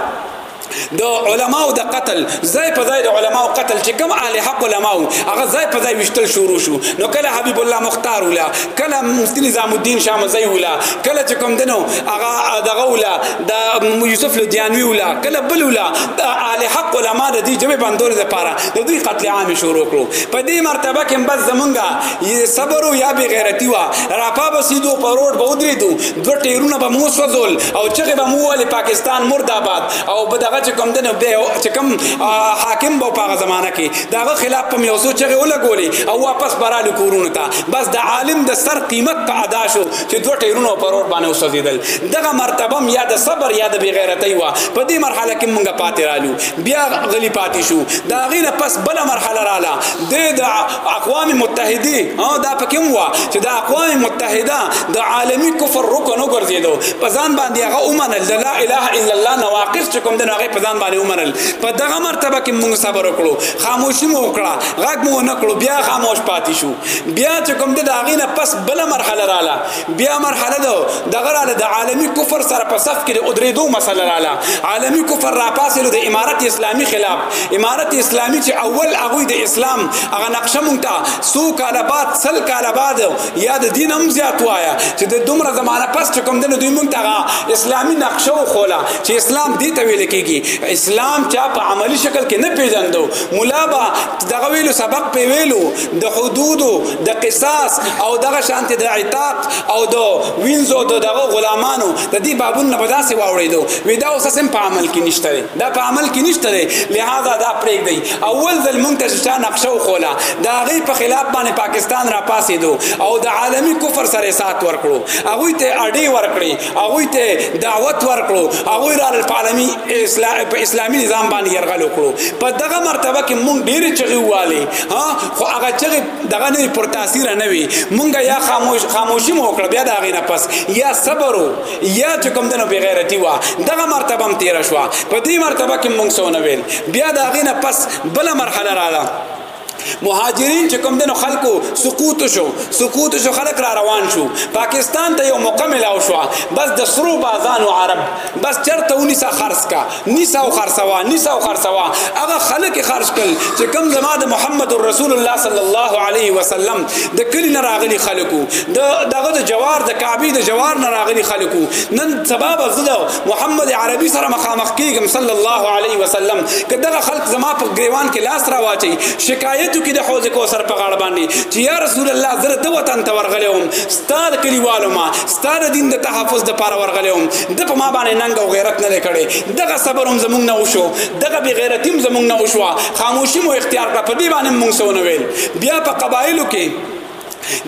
د علماو د قتل ځای په ځای د علماو قتل چې کوم اهل حق علماو هغه ځای په ځای وشتل شروع شو نو کله حبیب الله مختار ولا کله مفتی نظام الدین شامزی ولا کله چې کوم دنو هغه دغه ولا د یوسف لدیانوی ولا کله بل ولا د اهل حق علما د دې جبه بندول لپاره د دوی قتل عام شروع کړو په دې مرتبه کې بس زمونږه صبر او یا بغیرتی وا راپا بسیدو پروت بودریدو دو ټیرونه به مو سوزول او چغه به مو ول پاکستان مرد آباد او به دغه چې کوم دنه به چې کوم حاکم به په زمانہ کې دغه خلاف په یو سوچ غو لګولې او واپس برالو کورونه ته بس د عالم د سر قیمت په ادا شو چې دو ټیرونه پر اور باندې وسوزیدل دغه مرتبه یا د صبر یا د بغیرتۍ وا په دې مرحله کې مونږه پاتې رالو بیا غلی پاتې شو دا غینه پس بل مرحله رااله د اقوام متحده او دا پکې مو چې د اقوام متحده د عالمی کفر رکن وګرځیدو په ځان باندې هغه اومنل د لا اله الا الله نواقص چې کوم د هغه په ځان باندې اومنل په دغه مرتبه کې موږ صبر وکړو خاموشي مو وکړه غږ مو نه کړو بیا خاموش پاتې شو بیا چې کوم د هغه نه پس بل مرحله رااله بیا مرحله ده دغه رااله د عالمی کفر سره په صف کې د ادریدو مسله رااله عالمی کفر را پاسې د امارت اسلامی خلاف امارت اسلامی چې اول هغه د اسلام هغه نقشه مونږ ته سو کال بعد سل کال بعد یا د دین هم زیات وایا چې د دومره زمانہ پس چې کوم د دوی مونږ ته اسلامی نقشه و خولا چې اسلام دې ته ویل کېږي اسلام چې په عملی شکل کې نه پیژندو مولا با دغه ویلو سبق په ویلو د حدودو د قصاص او دغه شانته د عتاق او د وینزو د دغه غلامانو د دې بابونو نه بداسې واوړېدو وې دا اوس هم په عمل کې نشته دی دا په عمل کې نشته دی لہذا دا پرېږدئ اول ځل مونږ ته چې چا نقشه وښوله د هغې په خلاف باندې پاکستان را پاسېدو او د عالمي کفر سره سات ورکړو هغوی ته اډې ورکړې هغوی ته دعوت ورکړو هغوی را په عالمي اسلام په اسلامي نظام باندې یرغل وکړو په دغه مرتبه کې مونږ ډېرې چغې ووالې ها خو هغه چې دغه نه پر تاثیر نه وي مونږه یا خاموش خاموشي مو کړ بیا دا غینه پس یا صبر یا چې کوم دنو بغیرتی وا دغه مرتبه هم تیر شو په دې مرتبه کې مونږ سونه ویل بیا دا غینه پس بل مرحله رااله مهاجرین چې کوم دنو خلکو سقوط شو سقوط شو خلک را روان شو پاکستان ته یو موقع ملاو شو بس د سرو بازانو عرب بس چرته ونیسا خرڅ کا نیسا او خرڅوا نیسا او خرڅوا هغه خلک خرڅ کړ چې کم زما د محمد رسول الله صلی الله علیه وسلم د کلی نه راغلي خلکو د دغه د جوار د کعبه د جوار نه راغلي خلکو نن سبب زده محمد عربي سره مخامخ کیږم صلی الله علیه وسلم کداغه خلک زما په گریوان کې لاس را واچي شکایتو کې د حوض کوثر په غاړه باندې چې یا رسول الله زره د وطن ته ورغلم ستاد کلیوالو ما ستا د دین د تحفظ د پاره ورغلی وم د په ما باندې ننګ او غیرت نه کړي دغه صبر هم زمونږ نه وشو دغه بی غیرتی هم زمونږ نه وشو خاموشي مو اختیار کړه په دې باندې مونږ سونه ویل بیا په قبایلو کې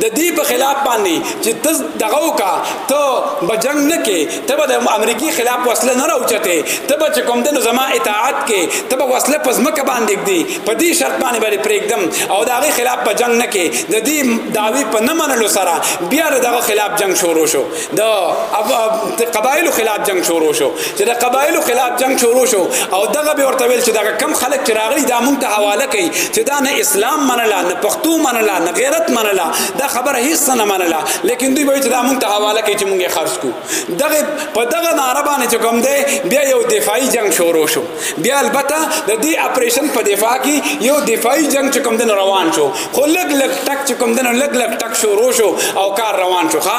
د دې په خلاف باندې چې ته دغه وکا ته به جنگ نه کې ته به د امریکای خلاف وسله نه راوچته ته به چې کوم د زما اطاعت کې ته به وسله پزمکه باندې کړي په دې شرط باندې باندې پرېږدم او دا غي خلاف په جنگ نه کې د دې داوی په نه منلو سره بیا دغه خلاف جنگ شروع شو د قبایلو خلاف جنگ شروع شو چې د قبایلو خلاف جنگ شروع شو او دغه به ورته ویل چې دغه کم خلک چې راغلي دا مونږ ته حواله کوي چې دا نه اسلام منله نه پښتو منله نه غیرت منله دا خبره هیڅ نه منله لیکن دوی وایي چې دا مونږ ته حواله کوي چې مونږ یې خرڅ کو دغه په دغه ناره باندې چې کوم دی بیا یو دفاعي جنگ شروع شو بیا البته د دې اپریشن په دفاع کې یو دفاعي جنگ چې کوم دن روان شو خو لګ لګ ټک چې کوم دن لګ لګ ټک شروع شو او کار روان شو ښا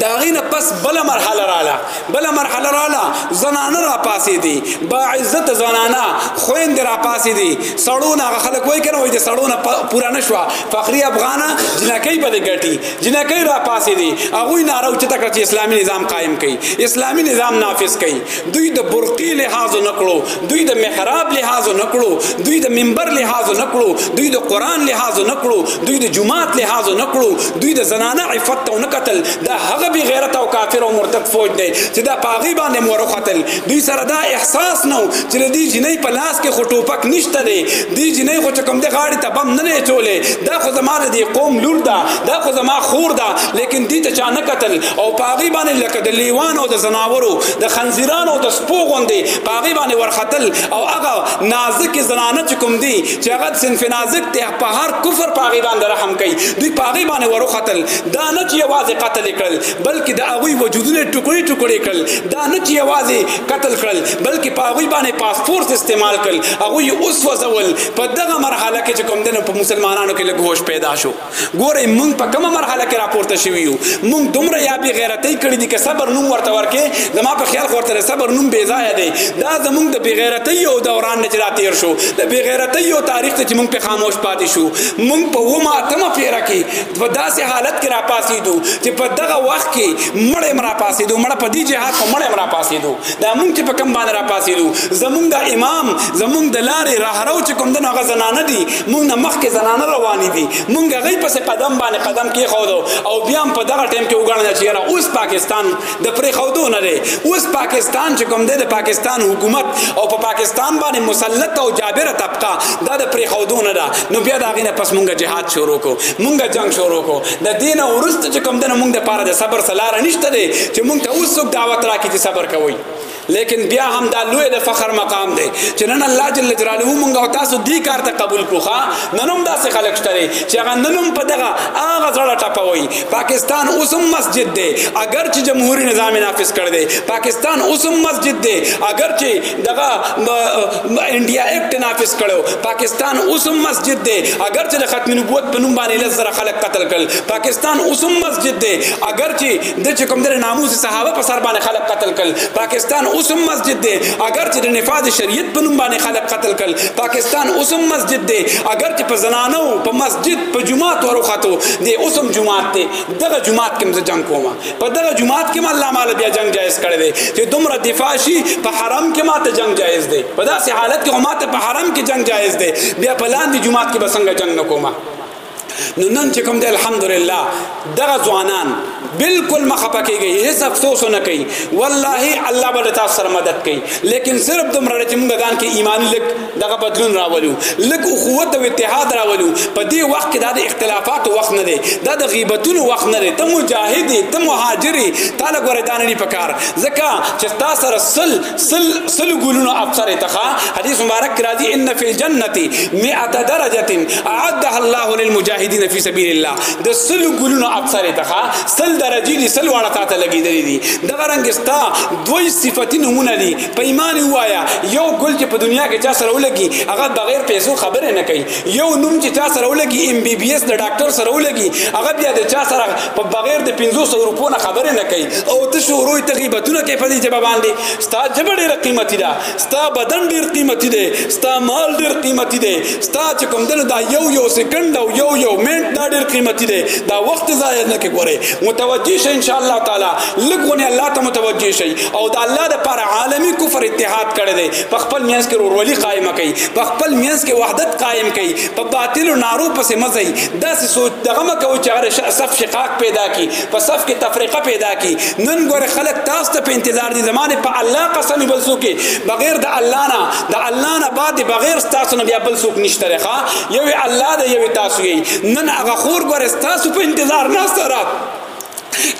دا غینه پس بل مرحله رااله بل مرحله رااله زنانه را پاسې دي با عزت زنانه خويند را پاسې دي سړونه خلک وای کنه وای د سړونه پورا نشوا فخری افغانه جنکې په دې ګټي جنکې را پاسې دي هغه نارو چې تک اسلامي نظام قائم کړي اسلامي نظام نافذ کړي دوی د برقی لحاظ نکړو دوی د محراب لحاظ نکړو دوی د منبر لحاظ نکړو دوی د قران لحاظ نکړو دوی د جمعات لحاظ نکړو دوی د زنانه عفت ته نکتل دا هغه بی غیرت او کافر او مرتد فوج دی چې دا پاغي باندې مور قتل دوی سره دا احساس نو چې دی جنې په لاس کې خټو پک نشته دی دی جنې خو کوم د غاړي ته بم نه چولې دا خو زماره دی قوم لور دا دا خو زما خور دا لیکن دی ته چا نه قتل او پاغي باندې لکه د لیوانو د زناورو د خنزیرانو د سپو غوندې پاغي باندې ورختل او هغه نازک زنانه چې کوم دي چې هغه صنف نازک ته په هر کفر پاغي باندې رحم کوي دوی پاغي باندې ورختل دا نه چې یوازې قتل کړل بلکې د هغه وجودونه ټوکړي ټوکړي کړل دا نه چې یوازې قتل کړل بلکې پاغي باندې پاسپورت استعمال کړل هغه اوس وزول په دغه مرحله کې چې کوم دنه په مسلمانانو کې لګوش پیدا شو ګورئ مونږ په کومه مرحله کې راپورته شوي یو مونږ دومره یا بې غیرتۍ کړي دي که صبر نوم ورته ورکې زما په خیال خو ورته صبر نوم بې ځایه دی دا زمونږ د بې غیرتۍ یو دوران نه چې را تېر شو د بې غیرتۍ یو تاریخ ته چې مونږ پې خاموش پاتې شو مونږ په اومه اتمه پېره کې په داسې حالت کې راپاسېدو چې په دغه وخت کې مړی هم راپاسېدو مړه په دې جهاد خو مړی هم راپاسېدو دا مونږ چې په کوم باندې راپاسېدو زمونږ د امام زمونږ د لارې رهرو چې کوم دی نو هغه زنانه دي مونږ نه مخکې زنانه روانې دي مونږ هغوی پسې قدم باندې قدم کېښودو او بیا هم په دغه ټایم کې وګڼله چې یاره اوس پاکستان د پرېښودو نه دی اوس پاکستان چې کوم دی د پاکستان حکومت او په پاکستان باندې مسلط او جابره طبقه دا د پرېښودو نه ده نو بیا د هغې نه پس مونږ جهاد شروع کړو مونږ جنګ شروع کړو د دې نه وروسته چې کوم دی نو مونږ دپاره د صبر څه لاره نشته دی چې مونږ ته اوس څوک دعوت راکړي چې صبر کوئ لیکن بیا هم دا لوی د فخر مقام دی چې نن الله جل جلاله مونږ او تاسو دې کار ته قبول کوخه ننوم داسې خلک شته چې هغه ننوم په دغه هغه زړه ټپوي پاکستان اوسم مسجد دی اگر چې جمهوریت نظام نافذ کړ دی پاکستان اوسم مسجد دی اگر چې دغه انډیا ایکټ نافذ کړو پاکستان اوسم مسجد دی اگر چې د ختم نبوت په نوم باندې لزر خلک قتل کړل پاکستان اوسم مسجد دی اگر چې د چې کوم در ناموس صحابه په سر باندې خلک قتل کړل پاکستان اوس هم مسجد دی اگر چې د نفاذ شریعت په نوم باندې خلک قتل کړل پاکستان اوس هم مسجد دی اگر چې په زنانو په مسجد په جمعات ورو خاتو دی اوس هم جمعات دی دغه جمعات کې مزه جنگ کوم په دغه جمعات کې الله مال بیا جنگ جایز کړی دی چې دومره دفاع شي په حرم کې ماته جنگ جایز دی په داسې حالت کې ماته په حرم کې جنگ جایز دی بیا په لاندې جمعات کې بسنګ جنگ نکوما نو نن چې کوم دی الحمدلله دغه ځوانان بالکل مخه پکېږي هیڅ افسوس نه کوي والله الله به تاسو سره مدد کوي لیکن صرف دومره چې موږ ځان کې ایمانی لګ دغه بدلون راولو لګ قوت او اتحاد راولو په دې وخت کې د اختلافات وخت نه دی دا د غیبتونو وخت نه دی ته مجاهد ته مهاجر ته لګور دانه نه پکار ځکه چې تاسو سره سل سل سل ګلونو افسر تخا حدیث مبارک راضی ان فی الجنه 100 درجه اعدها الله للمجاهدین فی سبیل الله د سل ګلونو افسر تخا سل درجه دي سل واړه تاته لګیدلې دي د غرنګ استا دوی صفات نمونه دي په ایمان وایا یو ګل چې په دنیا کې چا سره ولګي هغه بغیر پیسو خبره نه کوي یو نوم چې چا سره ولګي ام بي بي اس د ډاکټر سره ولګي هغه بیا د چا سره په بغیر د 500 روپو نه خبرې نه کوي او ته شروع ته غیبتونه کوي په دې جواب باندې ستا جبه ډېر قیمتي ده ستا بدن ډېر قیمتي دی ستا مال ډېر قیمتي دی ستا چې کوم دنه دا یو یو سکند او یو یو منټ دا ډېر قیمتي دی دا وخت ضایع نه کې ګوره متوجي شي ان شاء الله تعالی لګونه الله ته متوجي شي او دا الله د پر عالمي کفر اتحاد کړي دی په خپل مینس کې ورولي قائم کړي په خپل مینس کې وحدت قائم کړي په باطل نارو پسې مزي داسې سوچ دغه مکو چې هغه صف شقاق پیدا کی په صف کې تفریقه پیدا کی نن ګوره خلک تاسو ته په انتظار دي زمانه په الله قسم بل څوک بغیر د الله نه د الله نه بعد بغیر تاسو نه بیا بل څوک نشته ښا یو الله دی یو تاسو یې نن هغه خور ګوره تاسو په انتظار نه سره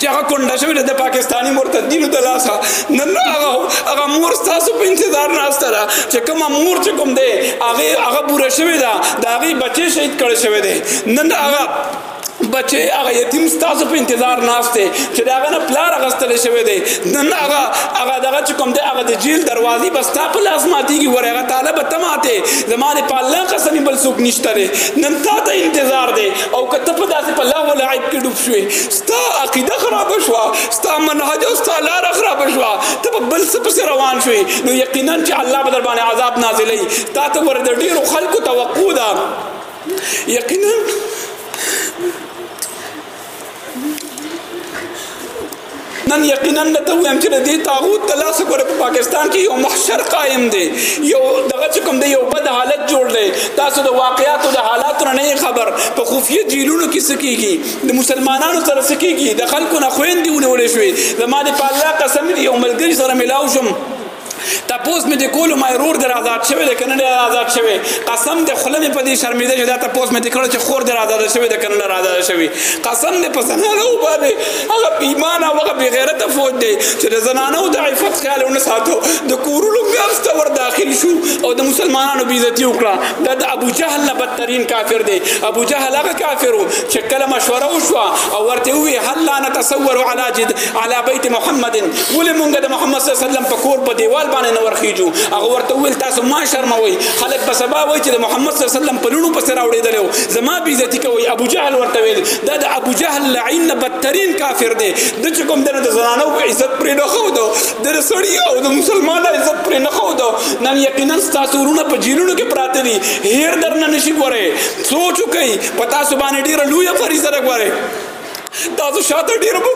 چې هغه کونډه شوې ده د پاکستاني مرتدینو د لاسه نن هغه هغه مور ستاسو په انتظار ناشته ده چې کومه مور چې کوم دی هغه هغه بوره شوې ده د هغې بچې شهید کړی شوی دی نن هغه بچي هغه یتیم ستاسو په انتظار ناشته چې دا غنه پلار غستل شوی دی نن هغه هغه دغه چې کوم دی هغه د جیل دروازې بس تا په لاس ماتيږي ورغه طالب ته ماته زمانه په الله قسم بل څوک نشته نن تا ته انتظار دی او کته په داسې په لهو لعب کې ډوب شوې ستا عقیده خراب شو ستا منهج او ستا لار خراب شو ته په بل څه پسې روان شوې نو یقینا چې الله به در باندې عذاب نازلې تا ته ور د ډیرو خلکو توقع ده یقینا نن یقینا نه ته وایم چې د دې طاغوت د لاسه ګوره په پاکستان کې یو محشر قایم دی یو دغه چې کوم دی یو بد حالت جوړ دی تاسو د واقعیاتو د حالاتو نه نه خبر په خفیه جیلونو کې څه کېږي د مسلمانانو سره څه کېږي د خلکو نه خویندې ونیول شوې زما د په الله قسم دی یو ملګري سره ملاو شوم تپوس مې د کولو ما رور در آزاد شوی د کنه در آزاد شوی قسم د خله مې په دې شرمېده چې دا تپوس مې دکړ چې خور در آزاد شوی د کنه در آزاد شوی قسم دې په زنانو باندې هغه بیمان او هغه بغیرت فوج دی چې د زنانو د عفت خیال ونه ساتو د کورونو ګرځ ته ور داخل شو او د مسلمانانو بیزتی وکړه دا د ابو جهل نه بدترین کافر دی ابو جهل هغه کافر چې کله مشوره وشو او ورته وی هل لا نتصور علی جد علی بیت محمد ولې مونږ د محمد صلی الله علیه وسلم په کور په دیوال باندې نه ورخیجو هغه ورته ویل تاسو ما شرموي خلک په سبا وای چې د محمد صلی الله علیه وسلم په لونو پسې راوړېدل زما بي عزتی کوي ابو جهل ورته ویل دا د ابو جهل لعین بدترین کافر دی د چې کوم دنه د زنانو عزت پرې نه خو دو د سړی او د مسلمان عزت پرې نه خو دو نن یقینا تاسو ورونه په جیلونو کې پراته دي هیر درنه نشي کوره سوچ کوي پتا سبانه ډیره لوی فریضه راغوره تاسو شاته ډیر مو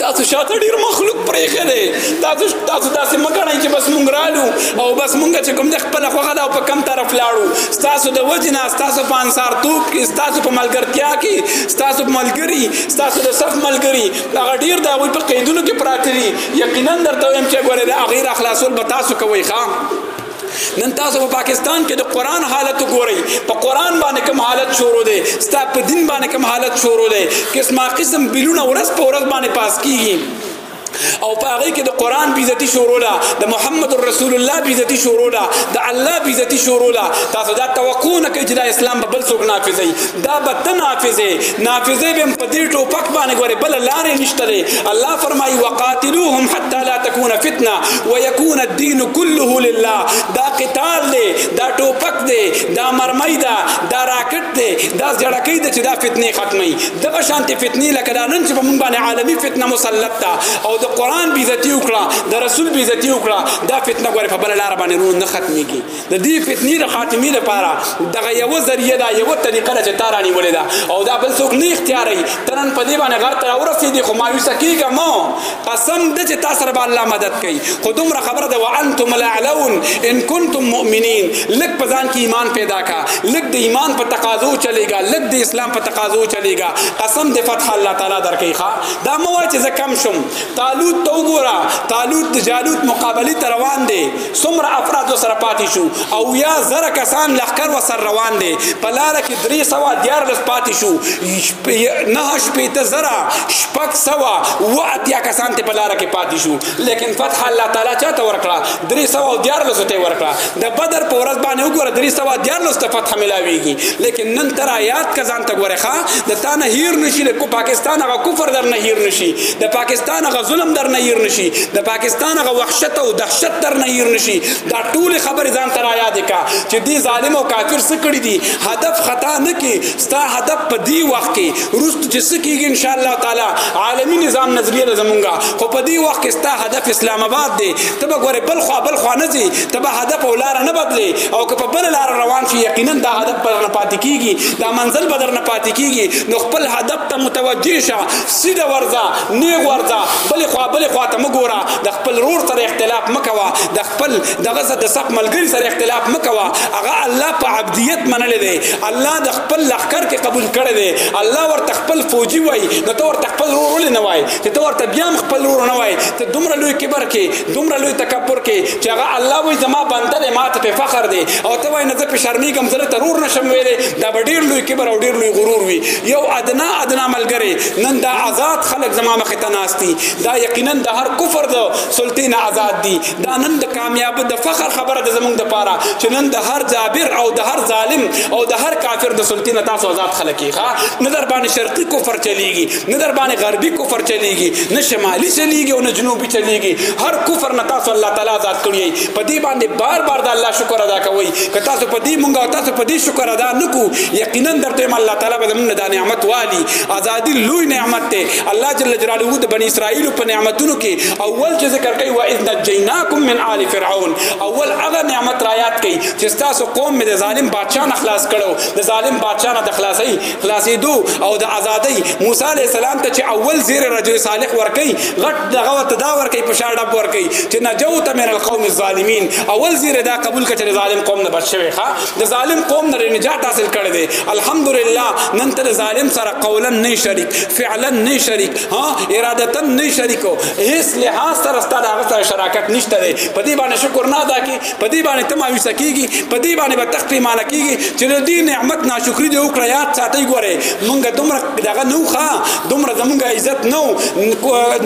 تاسو شاته ډیر مخلوق پرې خره تاسو تاسو داسې مګړای چې بس مونږ رالو او بس مونږ چې کوم د خپل خوغه دا په کم طرف لاړو تاسو د وجنا تاسو په انصار توپ کې تاسو په ملګرتیا کې تاسو په ملګری تاسو د صف ملګری هغه ډیر دا وي په قیدونو کې پراته دي یقینا درته وایم چې ګوره د اغیر اخلاصول به تاسو کوي ښا نن تاسو په پاکستان کې د قران حالت ګورئ په قران باندې کوم حالت شروع دی ستا په دین باندې کوم حالت شروع دی قسمه قسم بلونه ورځ په ورځ باندې پاس کیږي او په هغه کې د قران بیزتی شروع ده د محمد رسول الله بیزتی شروع ده د الله بیزتی شروع ده تاسو دا توقع نه کوي چې د اسلام په بل څوک نافذي دا به ته نافذي نافذي به په دې ټوپک باندې غوري بل لارې نشته الله فرمایي وقاتلوهم حتى لا تكون فتنه ويكون الدين كله لله دا قتال دی دا ټوپک دی دا مرمۍ ده دا راکټ دی دا زړکۍ ده چې دا فتنې ختمي دغه شانتې فتنې لکه دا نن چې په مونږ باندې عالمي فتنه مسلط ده او د قرآن بیزتی وکړه د رسول بیزتی وکړه دا فتنه ګوره په بله لاره باندې نه ختمېږي د دې فتنې د خاتمې لپاره دغه یو ذریعہ دا یو طریقه ده چې تا رانیولې ده او دا بل څوک نه اختیاروي ته نن په دې باندې غر ته راورسېدې خو مایوسه کېږه مه قسم دی چې تا سره به الله مدد کوي خو دومره خبره ده وانتم الاعلون ان کنتم مؤمنین لږ په ځان کې ایمان پیدا کا لږ د ایمان په تقاضو چلېږه لږ د اسلام په تقاضو چلېږه قسم د فتح الله تعالی درکې ښا دا مو چې زه کم شم طالوت تو ګورا طالوت د جالوت مقابله روان دی څومره افراد سره پاتې شو او یا زره کسان لخر و سر روان دي په لار کې درې سوا دیار لس پاتې شو نه شپې ته زره شپږ سوا و اتیا کسان ته په لار کې پاتې شو لیکن فتح الله تعالی چاته ورکړه درې سوا او دیار لس ته ورکړه د بدر په ورځ باندې وګوره درې سوا دیار لس ته فتح ملاويږي لیکن نن تر آیات کزان ته ګوره ښا د تانه هیر نشي د پاکستان هغه کفر در نه هیر نشي د پاکستان هغه ظلم در نه هیر نشي د پاکستان هغه وحشت او وحشت در نه هیر نشي دا ټول خبرې ځان ته را یاد کا چې دی ظالم او کافر څه کړی دي هدف خطا نه کی ستا هدف په دی وخت کې روست چې څه کیږي ان شاء الله تعالی عالمی نظام نظریه لزمونګه خو په دی وخت کې ستا هدف اسلام آباد دی ته به ګوره بل خو بل خو نه ځي ته به هدف او لار نه بدلی او که په بل لار روان شي یقینا دا هدف پر نه پاتې کیږي دا منزل بدر نه پاتې کیږي نو خپل هدف ته متوجه شه سیده ورځه نیغ ورځه بلې خوا بلې خوا ته مه ګوره د خپل رور سره اختلاف مه کوه د خپل دغه د سپ ملګري سره اختلاف مه کوه هغه الله په عبدیت منلی دی الله د خپل لښکر کې قبول کړی دی الله ورته خپل فوجي وای نو ته ورته خپل رور ولې نه وای چې ته ورته بیا هم خپل رور نه وای ته دومره لوی کبر کې دومره لوی تکبر کې چې هغه الله وای زما بنده دی ما ته په فخر دی او ته وای نه زه په شرمېږم زه له ته رور نشم ویلی دا به ډېر لوی کبر او ډېر لوی غرور وي یو ادنا ادنا ملګری نن دا آزاد خلک زما مخ ته ناشتي دا یقینا د هر کفر د سلطین آزاد دي دا نن د کامیاب د فخر خبره د زمونږ د پاره چې نن د هر جابر او د هر ظالم او د هر کافر د سلطین تاسو آزاد خلک ښه نظر باندې شرقي کفر چلیږي نظر باندې غربي کفر چلیږي نه شمالي چلیږي او نه جنوب چلیږي هر کفر نه تاسو الله تعالی آزاد کړی په دې باندې بار بار د الله شکر ادا کوئ که تاسو په دې مونږ او تاسو په دې شکر ادا نکو یقینا درته هم الله تعالی به موږ د نعمت والی ازادي لوی نعمت ته الله جل جلاله د بنی اسرائیل په نعمتونو کې اول چې ذکر کوي وا اذ نجیناکم من آل فرعون اول هغه نعمت را یاد کړئ چې تاسو قوم مې د ظالم بادشاہ نه خلاص کړو د ظالم بادشاہ نه د خلاصي خلاصېدو او د ازادۍ موسی علی السلام ته چې اول زیر رجل صالح ورکي غټ دغه ورته دا ورکي په شاړه ډب ورکي چې نجوت من القوم الظالمین اول زیر دا قبول کړي ظالم قوم نه بچ شوی ښا د ظالم قوم نه نجات حاصل کړي دي الحمدلله نن تر ظالم سره قولا نه شریک فعلا نه شریک ها ارادتا نه شریکو هیڅ لحاظ سره ستاسو هغه شراکت نشته دی په دې باندې شکر نه ادا کی په دې باندې ته مایوس کیږي په دې باندې به تخت پیمانه کیږي چې د دې نعمت ناشکری دی وکړه یاد ساتي ګوره مونږ دومره دغه نو ښا دومره زمونږ عزت نو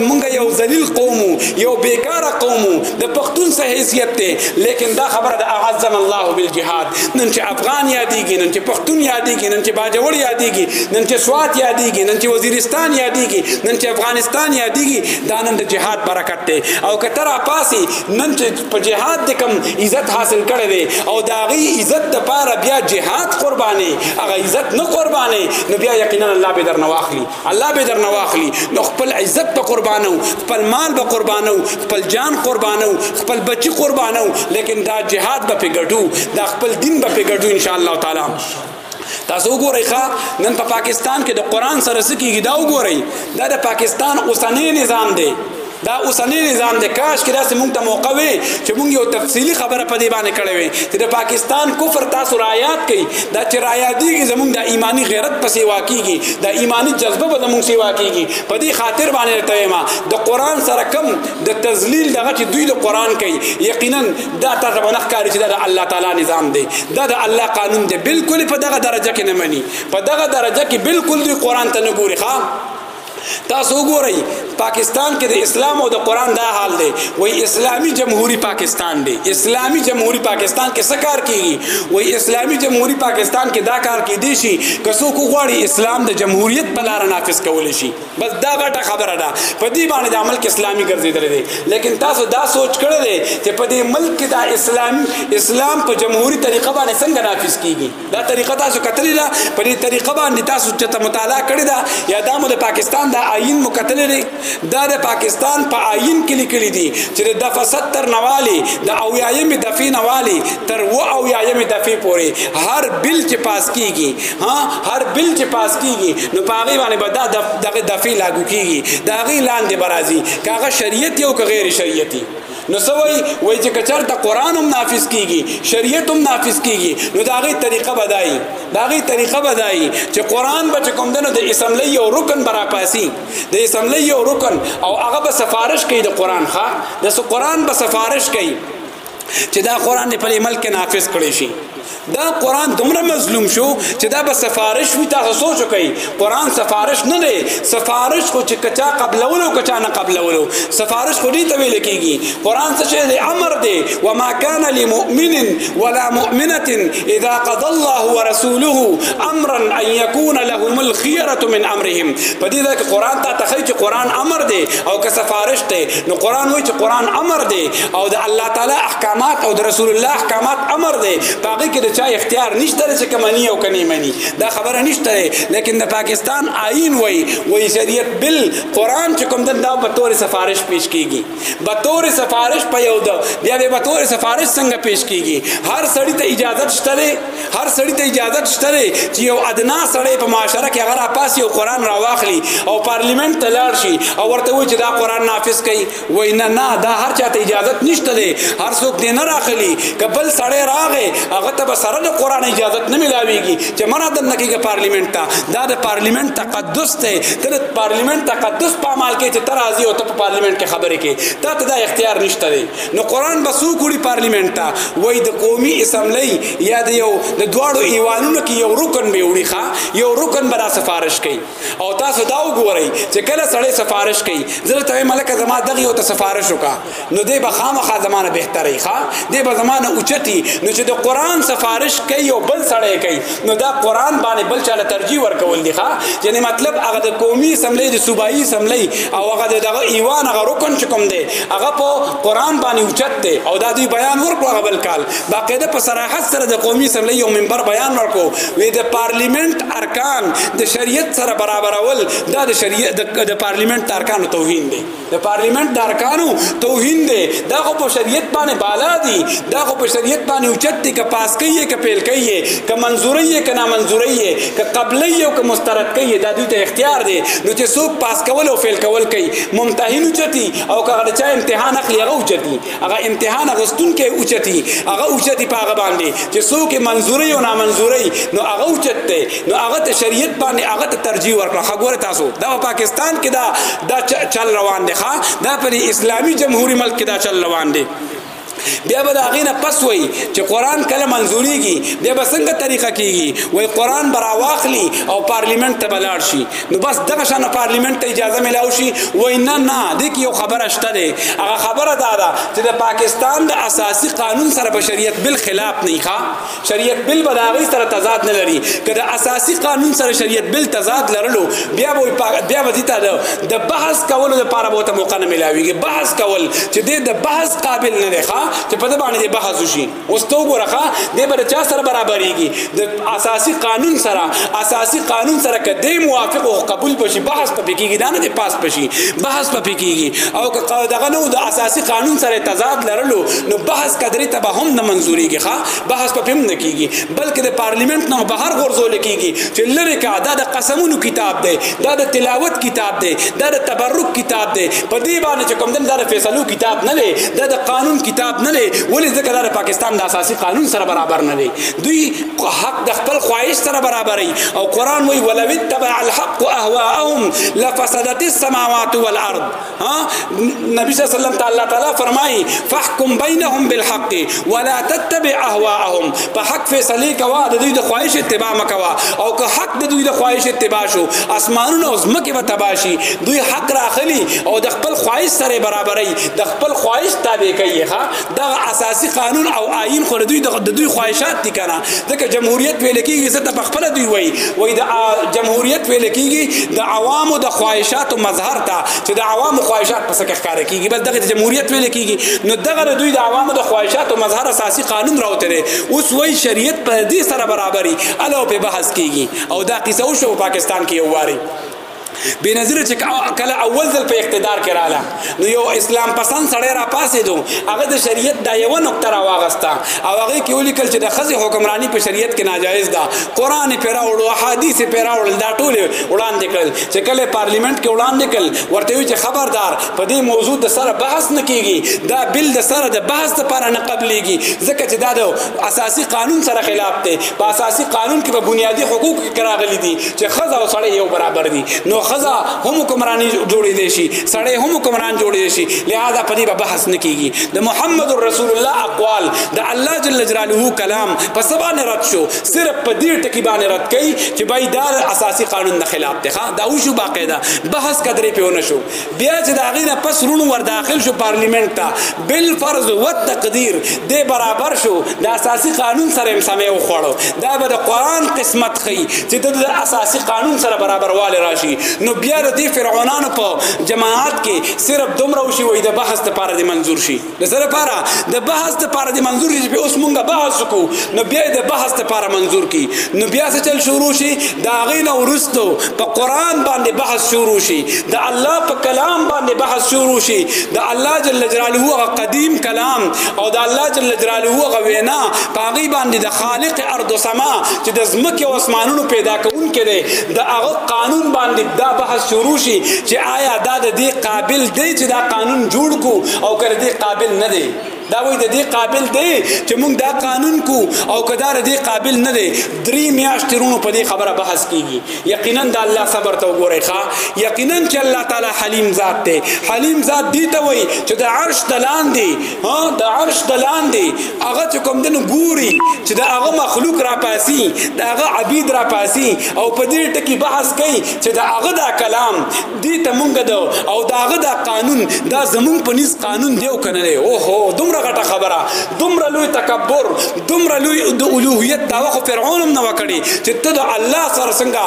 مونږ یو ذلیل قوم یو بیکار قوم د پښتون سه حیثیت ته لیکن دا خبره د اعظم الله بالجهاد نن چې افغان یادېږي نن چې پښتون یادېږي نن چې باجوړ یادېږي نن چې سوات یادېږي نن چې وزیرستان یادېږي نن چې افغانستان یادېږي دا نن د جهاد برکت دی او کتر اپاسي نن چې په جهاد د کم عزت حاصل کړي دي او دا غي عزت د پاره بیا جهاد قرباني هغه عزت نه قرباني نو بیا یقینا الله به درنه واخلي الله به درنه واخلي نو خپل عزت په قربانو خپل مال په قربانو خپل جان قربانو خپل بچي قربانو لیکن دا جهاد به په ګټو دا خپل دین به په ګټو ان شاء الله تعالی تاسو وګورئ ښا نن په پاکستان کې د قران سره سکیږي دا وګورئ دا د پاکستان اوسنۍ نظام دی دا اوسنۍ نظام د کاش کې داسې مونږ ته موقع وي چې مونږ یو تفصیلی خبره په دې باندې کړې وي چې د پاکستان کفر تاسو رایات کړي دا چې رایات دي زمونږ د ایمانی غیرت پسې واکیږي د ایمانی جذبه به زمونږ سیوا کیږي په دې خاطر باندې ته ما د قران سره کم د تذلیل دغه چې دوی د قران کوي یقینا دا تاسو باندې ښکاری چې دا د الله تعالی نظام دی دا د الله قانون دی بالکل په دغه درجه کې نه مني په دغه درجه کې بالکل دوی قران ته نه ګوري ښا تاسو وګورئ پاکستان کې د اسلام او د قران دا حال دی وای اسلامی جمهوریت پاکستان دی اسلامی جمهوریت پاکستان کې څه کار کیږي وای اسلامی جمهوریت پاکستان کې دا کار کیدی شي که څوک غواړي اسلام د جمهوریت په لار نافذ کول شي بس دا غټه خبره ده په دې باندې د ملک اسلامي ګرځیدل دي لیکن تاسو دا سوچ کړی دی چې په دې ملک کې دا اسلام اسلام په جمهوریت طریقه باندې څنګه نافذ کیږي دا طریقه تاسو کتلې ده په دې طریقه باندې تاسو چې مطالعه کړی ده یا دا مو د پاکستان د آئین مو کتلې دی دا د پاکستان په آئین کې لیکلي دي چې د دفعه 70 نوالی د او یایم دفعه نوالی تر و او یایم دفعه پورې هر بل چې پاس کیږي ها هر بل چې پاس کیږي نو پاغي باندې به دا دغه دفعي لاګو کیږي دا غي لاندې برازي کاغه شریعت یو که غیر شریعتي نو سوي وای چې کچر د قران هم نافذ کیږي شریعت هم نافذ کیږي نو دا غي طریقه بدای دا غي طریقه بدای چې قران به کوم دنو د اسمبلی یو رکن برا پاسي د اسمبلی یو رکن او هغه به سفارش کوي د قران ښا د قران به سفارش کوي چې دا قران دې په ملک نافذ کړی شي دا قران دومره مظلوم شو چې دا به سفارش وي تاسو سوچ وکړئ قران سفارش نه دی سفارش خو چې کچا قبلولو کچا نه قبلولو سفارش خو دې ته ویل کېږي قران څه شی دی امر دی وما كان لمؤمن ولا مؤمنه اذا قضى الله ورسوله امرا ان يكون لهم الخيره من امرهم په دې ځای کې قران ته تخیل چې قران امر دی او که سفارش دی نو قران وایي چې قران امر دی او د الله تعالی احکامات او د رسول الله احکامات امر دی پاګه کې د چا اختیار نشته چې کمنی او کني منی دا خبره نشته لیکن د پاکستان آئین وای وای شریعت بل قران چې کوم دا په تور سفارش پیش کیږي په تور سفارش په یو د بیا به په تور سفارش څنګه پیش کیږي هر سړی ته اجازه شته هر سړی ته اجازه شته چې یو ادنا سړی په معاشره کې هغه راپاس یو قران راواخلي او پارلیمنت ته لاړ شي او ورته وایي چې دا قران نافذ کړي وای نه نه دا هر چاته اجازه نشته دی هر څوک دې نه راخلی کبل سړی راغې هغه ته به سره د قران اجازه نه ملاويږي چې منا د نکیګه پارلیمنت ته دا د پارلیمنت تقدس ته تر پارلیمنت تقدس په عمل کې چې تر راځي او ته په پارلیمنت کې خبرې کې تا ته دا اختیار نشته دی نو قران به سو کوړي پارلیمنت ته وای د قومي اسمبلی یا د یو د دواړو ایوانونو کې یو رکن به وړي ښا یو رکن به سفارش کوي او تاسو دا وګورئ چې کله سړی سفارش کوي زه ته ملک زما دغه یو ته سفارش وکا نو دی به خامخا زمانه بهتري ښا دی به زمانه اوچتي نو چې د قران سفارش کوي او بل سړی کوي نو دا قران باندې بل چاله ترجیح ورکول دي ښا یعنی مطلب هغه د قومي سملې د صوبایي سملې او هغه دغه ایوان هغه رکن چې کوم دی هغه په قران باندې اوچت دی او دا دوی بیان ورکړو هغه بل کال باقاعده په صراحت سره د قومي سملې یو منبر بیان ورکړو وې د پارلیمنت ارکان د شریعت سره برابرول دا د شریعت د پارلیمنت ارکانو توهین دی د پارلیمنت د ارکانو توهین دی دا خو په شریعت باندې بالا دی دا خو په شریعت باندې اوچت دی که پاس کوي که پیل کوي که منزوري که نه منزوري که قبلي او که مسترد کوي دا دوی ته اختیار دی نو چې څوک پاس کول او فیل کول کوي ممتحن اوچتي او که غړچا امتحان اخلي هغه اوچتي هغه امتحان غستونکې اوچتي هغه اوچتي په هغه باندې چې څوک منزوري او نامنزوري نو هغه اوچتته نو هغه ته شریعت باندې هغه ته ترجیح ورکړه خګور تاسو دا پاکستان کې دا دا چل روان دی ښا دا په اسلامي جمهوریت ملک کې دا چل روان دی بیا به دا غینه پس وای چې قران کله منزوريږي بیا به څنګه طریقه کیږي وای قران برا واخلي او پارلیمنت ته بلاړ شي نو بس دغه شان پارلیمنت ته اجازه ملاو شي وای نه نه د کی یو خبره شته ده هغه خبره دا ده چې د پاکستان د اساسي قانون سره په شریعت بل خلاف نه ښه شریعت بل بداغي سره تضاد نه لري که د اساسي قانون سره شریعت بل تضاد لرلو بیا به بیا به دته د بحث کولو لپاره به ته موقع نه ملاويږي بحث کول چې د بحث قابل نه ده ښه چې په دې باندې بحث وشي اوس تو ګورخه د بر چا سره برابرېږي د اساسي قانون سره اساسي قانون سره کدی موافق او قبول بشي بحث په کېږي دا نه پاس بشي بحث په کېږي او که دغه نو د اساسي قانون سره تضاد لرلو نو بحث کدرې ته به هم نه منزوريږي ښا بحث په هم نه کېږي بلکې د پارلیمنت نه بهر غورځول کېږي چې لری کا دا د قسمونو کتاب دی دا د تلاوت کتاب دی دا د تبرک کتاب دی په دې باندې چې کوم دغه فیصلو کتاب نه دی دا د قانون کتاب نه دی ولې ځکه دا د پاکستان د اساسي قانون سره برابر نه دی دوی حق د خپل خواهش سره برابري او قران وی ولو اتبع الحق اهواهم لفسدت السماوات والارض ها نبی صلی الله علیه وسلم تعالی تعالی فرمایي فاحكم بينهم بالحق ولا تتبع اهواهم په حق فیصله کوا د دوی د خواهش اتباع مکوا او که حق د دوی د خواهش اتباع شو اسمانونه او زمکه به تباشي دوی حق راخلي او د خپل خواهش سره برابري د خپل خواهش تابع کوي ها دا اساسي قانون او آئین خو دوی د دوی خواهشات دي کنه ځکه جمهوریت ویل کیږي څه ته خپل دوی وای وای د جمهوریت ویل کیږي د عوامو د خواهشاتو مظهر ته چې د عوامو خواهشات پس کې ښکار کیږي بس دغه جمهوریت ویل کیږي نو دغه دوی د عوامو د خواهشاتو مظهر اساسي قانون راوته دي اوس وای شریعت په دې سره برابرۍ الو په بحث کیږي او دا قصه وشو پاکستان کې یو واري بنظیر چې کله اول ځل په اقتدار کې رااله نو یو اسلام پسند سړی را پاسې دو هغه د شریعت دا یو نقطه را واغستا او هغه کې ولیکل چې د خزي حکمرانی په شریعت کې ناجایز ده قران پیرا وړو احادیث پیرا وړل دا ټول وړاندې کړل چې کله پارلیمنت کې وړاندې کړل ورته وی چې خبردار په دې موضوع د سره بحث نه کیږي دا بل د سره د بحث لپاره نه قبليږي ځکه چې دا د اساسي قانون سره خلاف دی په اساسي قانون کې په بنیادی حقوق کې راغلي دي چې خزا او سړی یو برابر دي نو خزا هم حکمرانی جوړې دي شي سړی هم حکمران جوړې دي شي لہذا په دې به بحث نه کیږي د محمد رسول الله اقوال د الله جل جلاله کلام په سبا نه رد شو صرف په دې ټکی باندې رد کړي چې بای دا اساسي قانون نه خلاف دی دا وشو باقاعده بحث کدرې په ونه شو بیا چې د هغې نه پس روڼ ور داخل شو پارلیمنت ته بل فرض و تقدیر دی برابر شو د اساسي قانون سره هم سمې وخوړو دا به د قرآن قسمت خي چې د اساسي قانون سره برابر والی راشي نو بیا د دې فرعونانو په جماعت کې صرف دومره وشي وي د بحث لپاره د منظور شي د سره لپاره د بحث لپاره د منظور چې اوس مونږه بحث کو نو بیا د بحث لپاره منظور کی نو بیا څه چل شروع شي دا غین ورستو په قران باندې بحث شروع شي د الله په کلام باندې بحث شروع شي د الله جل جلاله هغه قدیم کلام او د الله جل جلاله هغه وینا پاغي باندې د خالق ارض او سما چې د زمکه او اسمانونو پیدا کون کړي د هغه قانون باندې دا بحث شروع شي چې آیا دا د دې قابل دی چې دا قانون جوړ کو او کړه دې قابل نه دی دا وای د دې قابل دی چې موږ دا قانون کو او کدار دې قابل نه دی درې میاشتې رونو په دې خبره بحث کیږي یقینا د الله صبر ته وګورئ ښا یقینا چې الله تعالی حلیم ذات دی حلیم ذات دی ته وای چې د عرش دلان دی ها د عرش دلان دی هغه چې کوم دنو ګوري چې دا هغه مخلوق را پاسي دا هغه عبید را پاسي او په دې ټکی بحث کوي چې دا هغه دا کلام دی ته مونږ د او داغه دا قانون دا زمونږ په نس قانون دی او کنه او هو دومره غټه خبره دومره لوی تکبر دومره لوی د اولوهیت دا خو فرعون هم نه وکړي چې ته د الله سره څنګه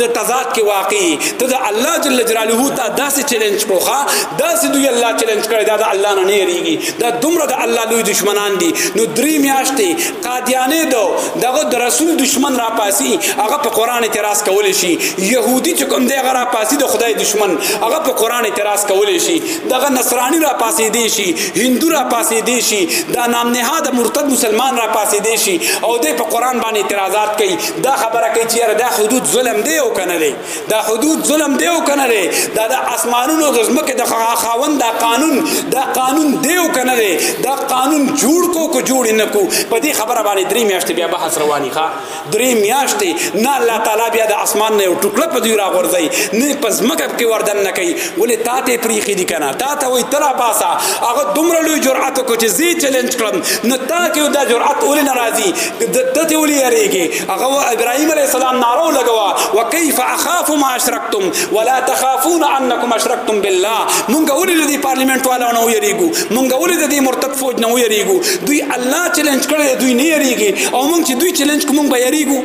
د تضاد کې واقع ته د الله جل جلاله ته داسې چیلنج کوخه داسې دوی الله چیلنج کړی دا د الله نه نه یریږي دا دومره د الله لوی دشمنان دي نو درې میاشتې قادیانه دو دغه د رسول دشمن را پاسی هغه په قران اعتراض کول شي يهودي چې کوم دغه را پاسی د خدای دشمن هغه په قران اعتراض کول شي دغه نصراني را پاسی دی شي هندو را پاسی دی شي دا نام نهاد مرتد مسلمان را پاسی دی شي او د په قران باندې اعتراضات کوي دا خبره کوي چې دا حدود ظلم دی او کنه دی دا حدود ظلم دی او کنه دی دا د اسمانونو د ځمکې د خاوند دا قانون دا قانون دی او کنه دی دا قانون جوړ کو کو جوړ نه کو په دې خبره باندې درې میاشتې بیا بحث رواني ښا درې میاشتې نه الله تعالی بیا د اسمان نه یو ټوکړه په دې راغورځي نه په ځمکه کې وردن نه کوي ولې تا ته پریخي دي کنه تا ته وي ترا پاسا هغه دومره لوی جرأت کو چې زی چیلنج کړم نو تا کې دا جرأت ولې ناراضي د ته ولې یریږي هغه ابراهيم عليه السلام نارو لګوا وكيف اخاف ما اشركتم ولا تخافون انكم اشركتم بالله مونږ ولې د پارلیمنت والو نه ویریګو مونږ ولې د مرتد فوج نه ویریګو دوی الله چیلنج کړی دوی نه یریږي او مونږ چې دوی چیلنج کوم به یریګو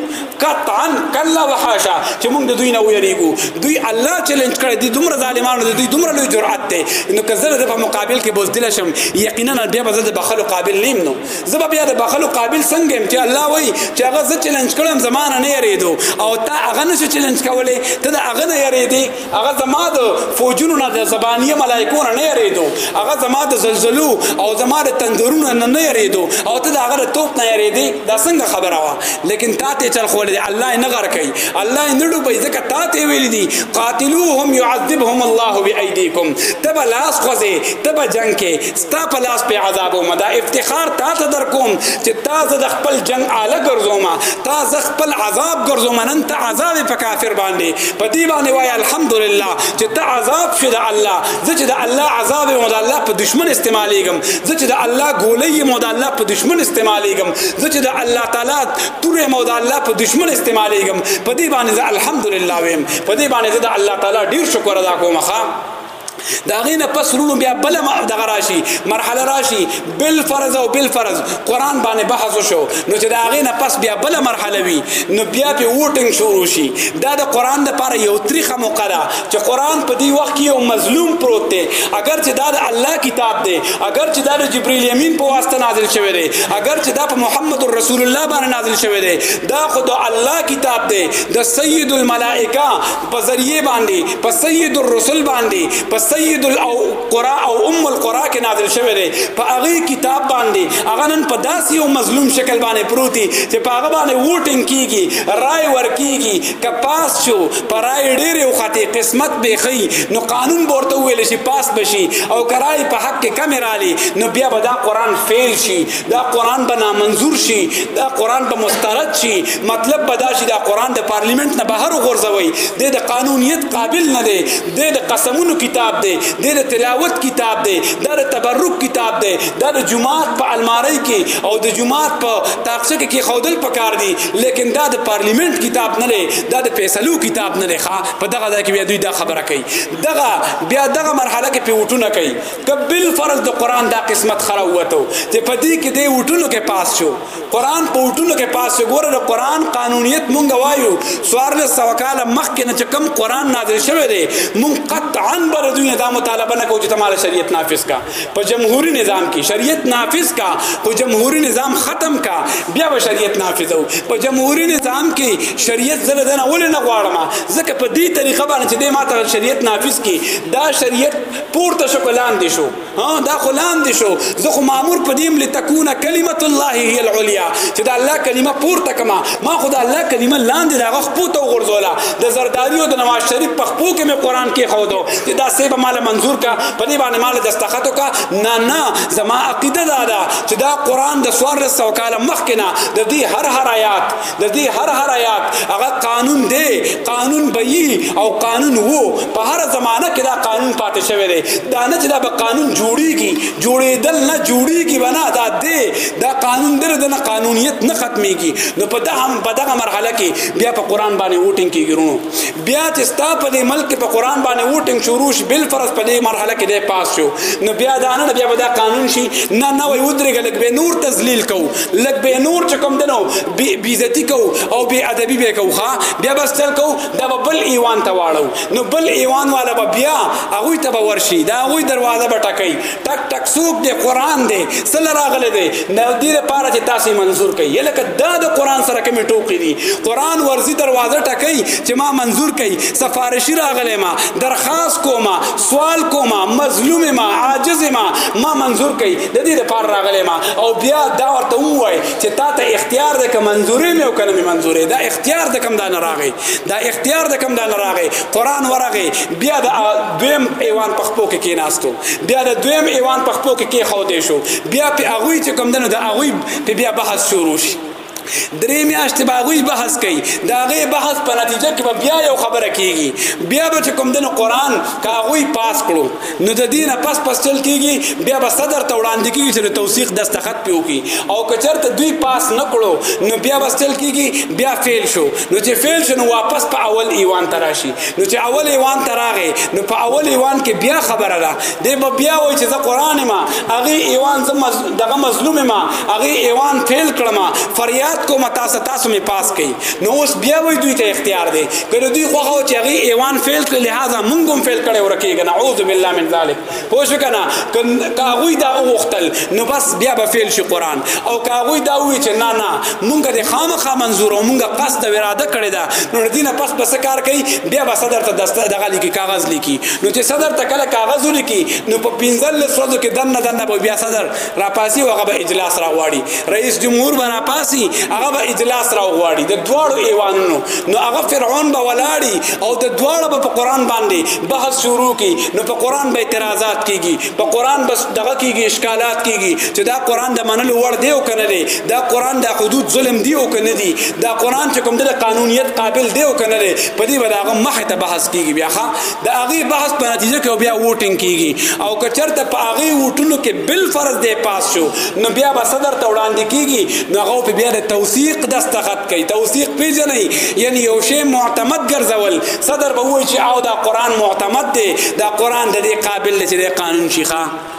قطعا کلا وحاشا چې مونږ د دوی نه ویریګو دوی الله چیلنج کړی دي دومره ظالمانو دي دوی دومره لوی جرأت ته نو کزره په مقابل کې بوزدل شم یقینا بیا به زه د بخلو قابل نیم نو زه به بیا د بخلو قابل څنګه يم چې الله وایي چې هغه زه چیلنج کړم زمانه نه یریدو او تا هغه نه شي چیلنج کولای ته د هغه نه یریدې هغه زما د فوجونو نه د زبانیه ملایکو نه نه یریدو هغه زما د زلزلو او زما د تندرونو نه نه یریدو او ته د هغه توپ نه یریدې دا څنګه خبره وه لیکن تا ته چل خو له الله نه غر کوي الله نه ډوبې ځکه تا ته ویل دي قاتلوهم يعذبهم الله بأيديكم تبا لاس خوځه تبا جنگ کې ستا په لاس په عذاب وم دا افتخار تا ته در کوم چې تا زه د خپل جنگ آله ګرځوم تا زه خپل عذاب ګرځوم نن ته عذاب په کافر باندې په دې باندې وای الحمدلله چې ته عذاب شې د الله زه چې د الله عذاب وم د الله په دشمن استعمالېږم زه چې د الله ګولې یم د الله په دشمن استعمالېږم زه چې د الله تعالی تور یم د الله په دشمن استعمالېږم په دې باندې زه الحمدلله ویم په دې باندې زه د الله تعالی ډیر شکر ادا کوم ښا دا غینه پس رونو بیا بل دغه راشي مرحله راشي بل فرض او بل فرض قران باندې بحث وشو نو چې دا غینه پس بیا بل مرحله وي نو بیا په ووټینګ شروع شي دا د قران لپاره یو تریخه موقع ده چې قران په دې وخت کې یو مظلوم پروت دی اگر چې دا د الله کتاب دی اگر چې دا د جبرئیل یمین په واسطه نازل شوی دی اگر چې دا په محمد رسول الله باندې نازل شوی دی دا خو د الله کتاب دی د سید الملائکه په ذریعہ باندې په سید الرسل باندې په سید القرا او ام القرا کې نازل شوی دی په هغه کتاب باندې هغه نن په داسې یو مظلوم شکل باندې پروتي چې په هغه باندې ووټینګ کیږي رائے ورکیږي که پاس شو په رائے ډېر یو خاطی قسمت به خي نو قانون ورته ویل شي پاس بشي او کرای په حق کې کم رالي نو بیا به دا قران فیل شي دا قران به نامنظور شي دا قران به مسترد شي مطلب به دا چې دا قران د پارلیمنت نه بهر وغورځوي د د قانونیت قابل نه دی د د قسمونو کتاب دی د د تلاوت کتاب دی دا د تبرک کتاب دی دا د جمعات په الماری کې او د جمعات په تاقچه کې خودل پکار دی لیکن دا د پارلیمنت کتاب نه دی دا د فیصلو کتاب نه دی ښا په دغه ځای کې بیا دوی دا خبره کوي دغه بیا دغه مرحله کې پیوټونه کوي کبل فرض د قران دا قسمت خره وته چې په دې کې د وټونو کې پاس شو قران په وټونو کې پاس ګوره د قران قانونیت مونږ وایو سوار له سوکال مخ کې نه چکم قران نازل شوی دی مونږ قطعا بر دوی دا مطالبه نه کوو چې تماله شریعت نافذ کا په جمهوریت جمهوری نظام کې شریعت نافذ کا او جمهوری نظام ختم کا بیا به شریعت نافذ او په جمهوری نظام کې شریعت زله دنه ول نه غواړم ځکه په دې طریقه باندې چې د ماته شریعت نافذ کی دا شریعت پورته شو کلان دي شو ها دا خو لاندې شو زه خو مامور په دې ملي تکونه کلمت الله هي العليا چې دا الله کلمه پورته کما ما خو دا الله کلمه لاندې دا غخ پوته وغورځولا د زرداری او د نواز شریف په خپو کې مې قران کې خو دو چې دا سیب مال منظور کا په دې باندې مال دستخط کا نه نه زما عقیده دا ده چې دا قران د سوار سو کال مخکنه د دې هر هر آیات د دې هر هر آیات هغه قانون دی قانون به او قانون وو په هر زمانہ کې دا قانون پاتې شوی دی دا نه چې دا به قانون جوړیږي جوړېدل نه جوړیږي بنا دا دی دا قانون دی د قانونیت نه ختميږي نو په دغه په دغه مرحله کې بیا په قران باندې ووټینګ کیږي بیا چې ستا په دې ملک په قران باندې ووټینګ شروع شي بل فرض په دې مرحله کې دی پاس شو نو بیا دا نه بیا به دا قانون شي نه نه وي ودرېږه لږ به نور تذلیل کو لږ به نور چې کوم دنو بی عزتی کو او بی ادبی به کو ها بیا بس تل کو دا به بل ایوان ته واړو نو بل ایوان والا به بیا هغه ته به ورشي دا هغه دروازه به ټکای ټک ټک سوق دی قران دی سره راغله دی نو دې لپاره چې تاسو منظور کړئ یلکه دا د قران سره کومې ټوکې دي قران ورزي دروازه ټکای چې ما منظور کړئ سفارشي راغله ما درخواست کوما سوال کوما مظلوم ما عاجز ما ما منظور کړئ د دې لپاره راغله ما او بیا دا ورته وای چې تا ته اختیار ده که منظورې مې او کنه مې منظورې دا اختیار ده کم دا نه راغی دا اختیار ده کم دا نه راغی قران ورغه بیا د دویم ایوان په خپو کې کېناستو بیا د دویم ایوان په خپو کې کې خو دې شو بیا په اغوی چې کوم دنو د اغوی په بیا بحث شروع شي درې میاشتې به هغوی بحث کوي د هغې بحث په نتیجه کې به بیا یو خبره کیږي بیا به چې کوم دنو قرآن که هغوی پاس کړو نو د دې نه پس پس چل کیږي بیا به صدر ته وړاندې کیږي چې د توثیق دستخط پې وکړي او که چېرته دوی پاس نه کړو نو بیا به چل کیږي بیا فیل شو نو چې فیل شو نو واپس په اول ایوان ته راشي نو چې اول ایوان ته راغی نو په اول ایوان کې بیا خبره ده دی به بیا وایي چې زه قرآن ما هغه ایوان زه مز... دغه مظلوم ما هغه ایوان فیل کړم فریاد کوم تاسو تاسو می پاس کړي نو اوس بیا وایي دوی ته اختیار دی کله دوی خو هغه چې هغه ایوان فیل کړي لہذا مونږ هم فیل کړي ورکیږي نعوذ بالله من ذلک پوه شو کنه که هغوی دا وغوښتل نو بس بیا به فیل شي قرآن او که هغوی دا ووایي چې نه نه مونږ د خامخا منظور او مونږ قصد او اراده کړې ده نو د دینه پس بس کار کوي بیا به صدر ته دسته دغه لیکي کاغذ لیکي نو چې صدر ته کله کاغذ ولیکي نو په پنځلس ورځو کې دننه دننه به بیا صدر راپاسي هغه به اجلاس راغواړي رئیس جمهور به راپاسي هغه به اجلاس راغواړي د دواړو ایوانونو نو هغه فرعون به ولاړي او د دواړو به په قران باندې بحث شروع کی نو په قران به اعتراضات کیږي په قران بس دغه کیږي اشکالات کیږي چې دا قران د منلو وړ دی او کنه دی دا قران د حدود ظلم دی او کنه دی دا قران چې کوم د قانونیت قابل دی او کنه دی په دې به دغه مخه ته بحث کیږي بیا د هغه بحث په نتیجه کې بیا ووټینګ کیږي او که چرته په هغه ووټونو کې بل فرض دی پاس شو نو بیا به صدر ته وړاندې کیږي نو هغه په بیا د توثیق دستخط کوي توثیق پیژنې یعنی یو شی معتمد ګرځول صدر به وایي چې او دا قران معتمد دی دا قران د دې قابل دی چې قانون شيخه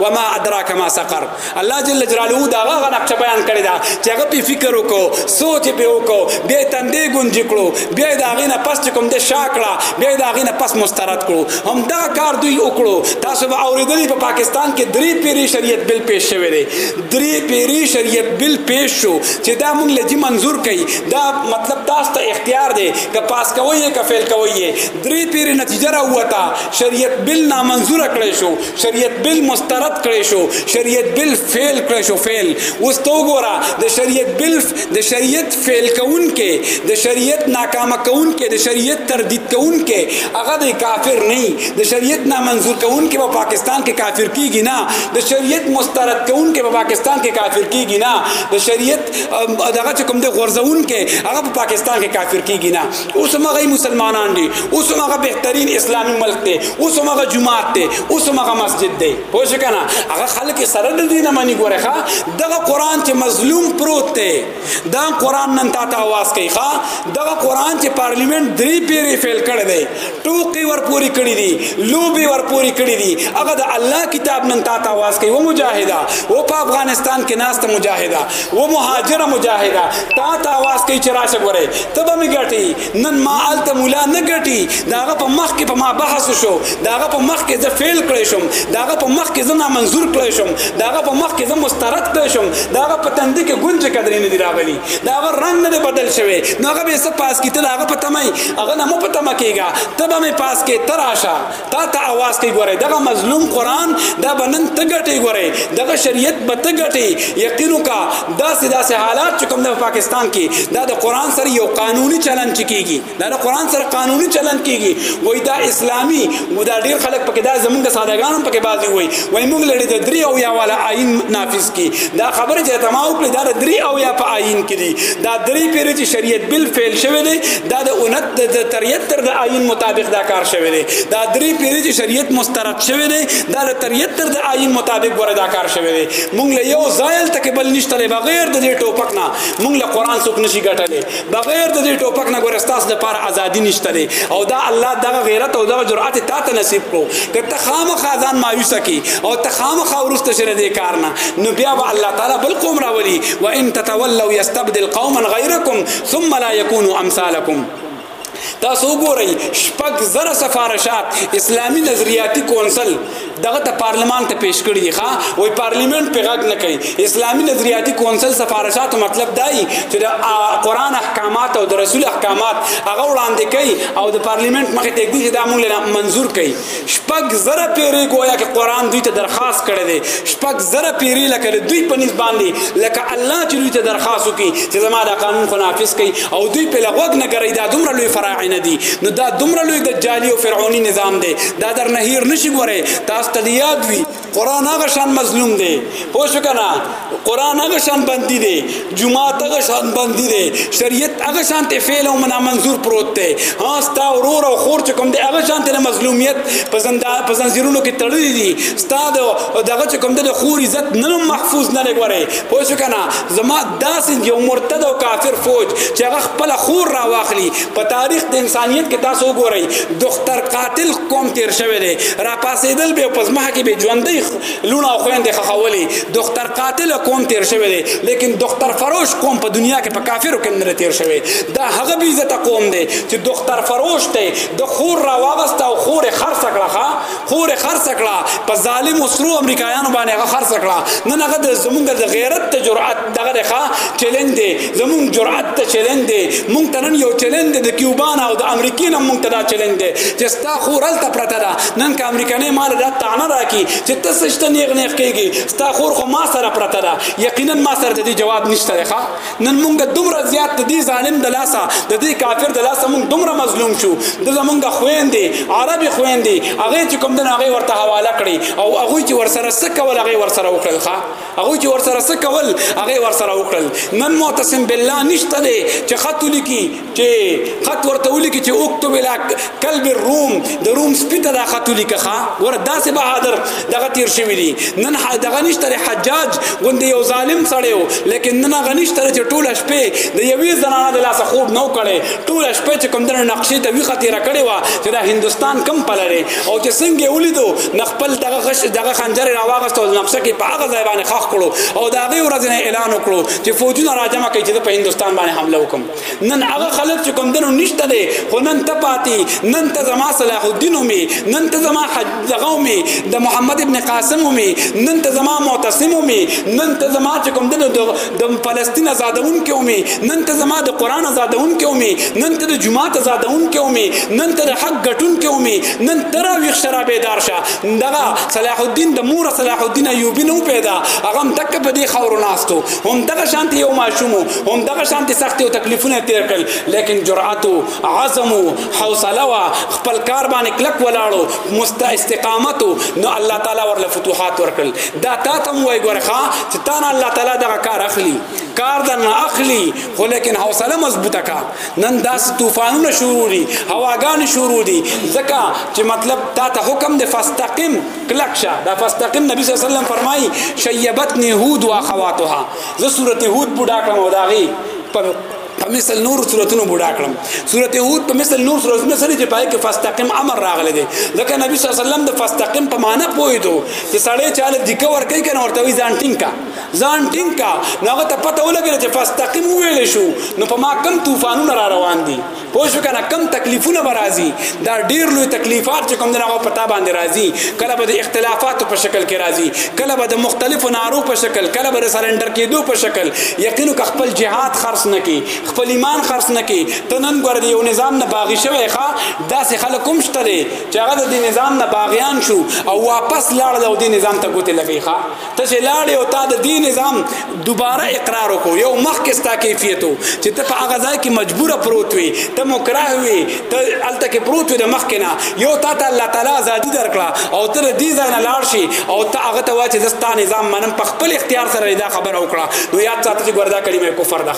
وما ادراک ما سقر الله جل جلاله دا هغه نقشه بیان کړی دا چې هغه په فکر وکړو سوچ په وکړو به تندې ګونج کړو به دا غینه پس کوم د شاکړه به دا غینه پس مسترد کړو هم دا کار دوی وکړو تاسو به اوریدلی په پاکستان کې درې پیری شریعت بل پیش شوی دی درې پیری شریعت بل پیش شو چې دا مونږ لږی منزور کړي دا مطلب تاسو ته اختیار دی که پاس کوی که فیل کوی درې پیری نتیجه راوته شریعت بل نامنزور کړی شو شریعت بل مسترد کړی شو شریعت بل فیل کړی شو فیل اوس تو ګورا د شریعت بل د شریعت فیل کون کې د شریعت ناکامه کون کې د شریعت تردید کون کې هغه د کافر نه د شریعت نه منزور کون کې په پاکستان کې کافر کیږي نه د شریعت مسترد کون کې په پاکستان کې کافر کیږي نه د شریعت دغه کوم د غرزون کې هغه په پاکستان کې کافر کیږي نه اوس مغه مسلمانان دي اوس مغه بهترین اسلامي ملک دی اوس مغه جماعت دی اوس مغه مسجد دی پوه شئ کنه هغه خلک سره د دین معنی ګوره ښا دغه قران چې مظلوم پروت دی دا قران نن تاسو आवाज کوي ښا دغه قران چې پارلیمنت درې پیری فیل کړی دی ټوقې ورپورې کړي دي لوبې ورپورې کړي دي هغه د الله کتاب نن تا ته واس کوي و مجاهده و په افغانستان کې ناست مجاهده و مهاجر مجاهده تا ته واس کوي چې راشه ګورې ته به مې ګټي نن ما آلته مولا نه ګټي داغه په مخ کې په ما بحث شو داغه په مخ کې زه فیل کړی شم داغه په مخ کې زه نامنظور کړی شم داغه په مخ کې زه مسترد کړی شم داغه په تندې کې ګونځې قدرې نه دي راغلي داغه رنگ نه دی بدل شوی نو هغه به څه پاس کیته داغه په تمه هغه نه مو پته مکیږي ته به می پاس کې تراشه تا ته आवाज کې ګوره دغه مظلوم قران دا بنن تګټي ګوره دغه شریعت به تګټي یقینو کا داسې داسې حالات چې کوم د پاکستان کې دا د قران سره یو قانوني چلن چکیږي دا د قران سره قانوني چلن کیږي وای دا اسلامي و دا ډیر خلک پکې دا زمونږ د سادهګانو پکې بازي وای وای موږ لړې د درې او یا والا آئین نافذ کی دا خبره چې تمام کړې دا د درې او یا په آئین کې دي دا درې پیری چې شریعت بل فعل شوی دی دا د اونت د 73 د آئین مطابق دا کار شوی دی دا درې پیری چې شریعت مسترد شوی دی دا د 73 د آئین مطابق ګوره دا کار شوی دی مونږ له یو ځایل تک بل نشته بغیر د دې ټوپک نه مونږ له قران څوک نشي ګټلې بغیر د دې ټوپک نه ګوره ستاسو د پاره ازادي نشته دی او دا الله دغه غیرت او دغه جرأت تا ته نصیب کو که ته خامخا ځان مایوس کی او ته خامخا ورسته شر دې کار نه نو بیا الله تعالی بل قوم راولي وان تتولوا يستبدل قوما غيركم ثم لا يكونوا امثالكم تاسو وګورئ شپږ زره سفارشات اسلامی نظریاتی کونسل دغه ته پارلمان ته پیش کړی ښا وای پارلیمنت په غږ نه کوي اسلامی نظریاتی کونسل سفارشات مطلب دای چې د قران احکامات او د رسول احکامات هغه وړاندې کوي او د پارلیمنت مخ ته کېږي دا موږ منزور کوي شپږ زره پیری گویا کې قران دوی ته درخواست کړی دی شپږ زره پیری لکه دوی په نس باندې لکه الله چې دوی ته درخواست وکړي چې زما دا قانون خو نافذ کړي او دوی په لغوګ نه کوي دا دومره لوی فراعنه دي نو دا دومره لوی دجالی او فرعونی نظام دی دا در نهیر نشي ګوره تاسو ته یاد وي قران هغه شان مظلوم دی پوه شو کنه قران هغه شان بندي دی جمعه هغه شان بندي دی شریعت هغه شان ته فعل او منا منظور پروت دی ها ستا ورور او خور چې کوم دی هغه شان ته مظلومیت په زنده په زنجیرونو کې تړلې دي ستا دغه چې کوم دی خور عزت نه محفوظ نه لګوري پوه شو کنه زما داس یو مرتد او کافر فوج چې هغه خپل خور را واخلي په تاریخ د انسانیت کې تاسو وګورئ دختر قاتل قوم تیر شوی دی را پاسېدل به په ځمه کې به ژوندۍ لونه او خويندې خخولې دختر قاتل قوم تیر شوی دی لیکن دختر فروش قوم په دنیا کې په کافرو کې نه تیر شوی دا هغه بي عزت قوم دی چې دختر فروش ته د خور را واغست او خور خرڅ کړه خور خرڅ کړه په ظالم او سرو امریکایانو باندې هغه خرڅ کړه نن هغه زمونږ د غیرت ته جرأت دغه دغه چیلنج دی زمونږ جرأت ته چیلنج دی مونږ ته نن یو چیلنج دی د کیوبان او د امریکې نه مونږ ته دا چیلنج دی چې ستا خو رلته پرته ده نن که امریکانې مال دا تانه راکړي چې ته څه شته نیغ نیغ کېږي ستا خور خو ما سره پرته ده یقینا ما سره د دې جواب نشته دی ښه نن مونږ دومره زیات د دې ظالم د لاسه د دې کافر د لاسه مونږ دومره مظلوم شو د زمونږ خويندې عربي خويندې هغه چې کوم دن هغه ورته حواله کړي او هغه چې ورسره څه کول هغه ورسره وکړل ښه هغه چې ورسره څه کول هغه ورسره وکړل نن معتصم بالله نشته دی چې خط ولیکي چې خط ورته ولیکي چې اكتب الى قلب الروم د روم سپیته دا خط ولیکه ښا ور داسې بهادر دغه تیر شوی دی نن دغه نشته حجاج غوندې یو ظالم سړی و لیکن نن هغه نشته چې ټوله شپه د یوې زنانه د لاسه خوب نو کړي ټوله شپه چې کوم د نقشې ته وی خطر کړي وا چې دا هندستان کم پلره او چې څنګه ولیدو نه خپل دغه غش دغه خنجر راواغست او نقشه کې په هغه ځای باندې خخ کړو او دا غي ورځ نه اعلان وکړو چې فوجونه راجم کوي چې په هندستان باندې حمله وکم نن هغه خلک چې کوم دنو نشته دي خو نن ته پاتې نن ته زما صلاح الدین می نن ته زما حج دغه می د محمد ابن قاسم می نن ته زما معتصم می نن ته زما چې کوم دنو د فلسطین آزادون کې ومي نن ته زما د قران آزادون کې ومي نن ته د جماعت آزادون کې ومي نن ته د حق غټون کې ومي نن تر ویښ شرا بیدار شه دغه صلاح الدین د مور صلاح الدین ایوبی نو پیدا هغه دک په دې خور ناستو هم دغه شانتي یو ماشوم هم دغه شانتي سخت او تکلیفونه تیر کړل لیکن جرأت او عزم او حوصله وا خپل کار باندې کلک ولاړو مست استقامت نو الله تعالی ورله فتوحات ورکړل دا تا تم وای ګورخه چې تا نه الله تعالی دغه کار اخلي کار د نه اخلي خو لیکن حوصله مضبوطه کا نن داس طوفانونه شروع دي هواګان شروع دي ځکه چې مطلب تا ته حکم دی فاستقم کلک شه دا فاستقم نبی صلی الله علیه وسلم فرمایي شیبتنی هود واخواتها زه سورته هود بډا کړم او داغي په مثل نور صورتونو بوډا کړم سورت هود په مثل نور صورتونو سره چې پای کې فاستقم امر راغلی دی ځکه نبی صلی الله علیه وسلم د فاستقم په معنی پوهیدو چې سړی چاله د کور کوي کنه ورته وی ځان ټینګ کا ځان ټینګ کا نو هغه ته پته ولګی چې فاستقم ویل شو نو په ما کم طوفانونه را روان دي پوه شو کنه کم تکلیفونه برازي دا ډیر لوی تکلیفات چې کوم دغه پتا باندې راځي کله به د اختلافاتو په شکل کې راځي کله به د مختلفو نارو په شکل کله به د سرندر کېدو په شکل یقینو که خپل جهاد خرڅ نه کی خپل ایمان خرڅ نه کی ته نن ګور دی یو نظام نه باغی شوی ښا داسې خلک هم شته چې هغه د نظام نه باغیان شو او واپس لاړل او د نظام ته ګوتې لګی ښا ته چې لاړې او تا د دې نظام دوباره اقرار وکړو یو مخکې ستا کیفیت و چې ته په هغه ځای کې مجبوره پروت وي ته مکراه وي ته هلته کې پروت وي د مخکې نه یو تا ته الله تعالی ازادي درکړه او ته د دې ځای نه لاړ شي او ته هغه ته وایې چې زه ستا نظام منم په خپل اختیار سره دا خبره وکړه نو یاد ساته چې ګوردا کلمه کفر ده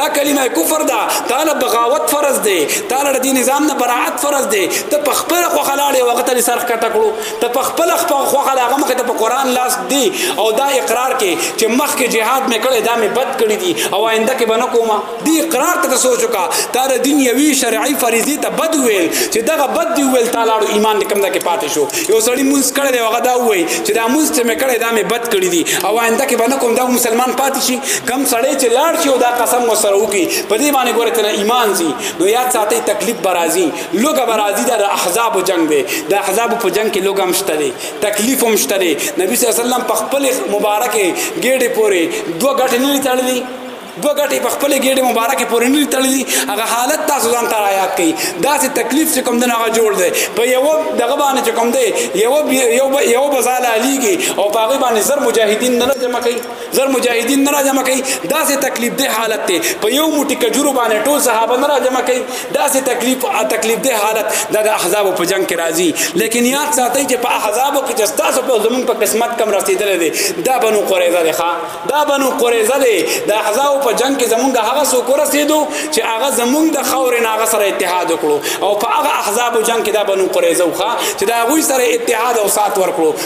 دا کلمه کفر ده تعالی بغاوت فرض دی تعالی د دې نظام نه براءت فرض دی ته په خپل خو خلاړې وخت لري سرخ کټه کړو ته په خپل خپل خوخه هغه مخ ته په قران لاس دی او دا اقرار کې چې مخ کې جهاد مې کړی دا مې بد کړی دی او آینده کې بنه کومه دی اقرار ته سوچو کا تا د دین یوی شرعي فریضه ته بد ویل چې دغه بد دی ویل تعالی ایمان دې کم دا کې پاتې شو یو سړی مونږ کړی دی هغه دا وای چې دا مونږ ته مې کړی دا مې بد کړی دی او آینده کې بنه کوم دا مسلمان پاتې شي کم سړی چې لاړ شي او دا قسم وسره وکي په دې باندې ګوره ته ایمان زی نو یاد ساتي تکلیف برازي لوګه برازي د احزاب جنگ دی د احزاب په جنگ کې لوګه مشته دی تکلیف هم مشته دی نبی صلی الله علیه وسلم په خپل مبارکه ګېډې پورې دوه غټې نه لیتړلې دو غټي په خپل ګډه مبارکه پورې نه تړلي هغه حالت تاسو ځان ته یاد کړئ دا سه تکلیف چې کوم دغه جوړ دی په یو دغه باندې چې کوم دی یو یو یو بزاله علیږي او په هغه باندې زر مجاهدین نه جمع کوي زر مجاهدین نه راجمع کوي دا سه تکلیف ده حالت ته په یو موټی کجورو باندې ټول صحابه نه راجمع کوي دا سه تکلیف تکلیف ده حالت د احزاب په جنگ کې راځي لیکن یاد ساتي چې په احزاب کې چې تاسو په زمون په قسمت کم رسیدل دي دا بنو قریظه ده ښا دا بنو قریظه ده د احزاب په جنگ کې زمونږ هغه سو کو رسیدو چې هغه زمونږ د خور نه هغه سره اتحاد وکړو او په هغه احزاب جنگ کې دا بنو قریظه وخا چې دا غوي سره اتحاد او سات ورکړو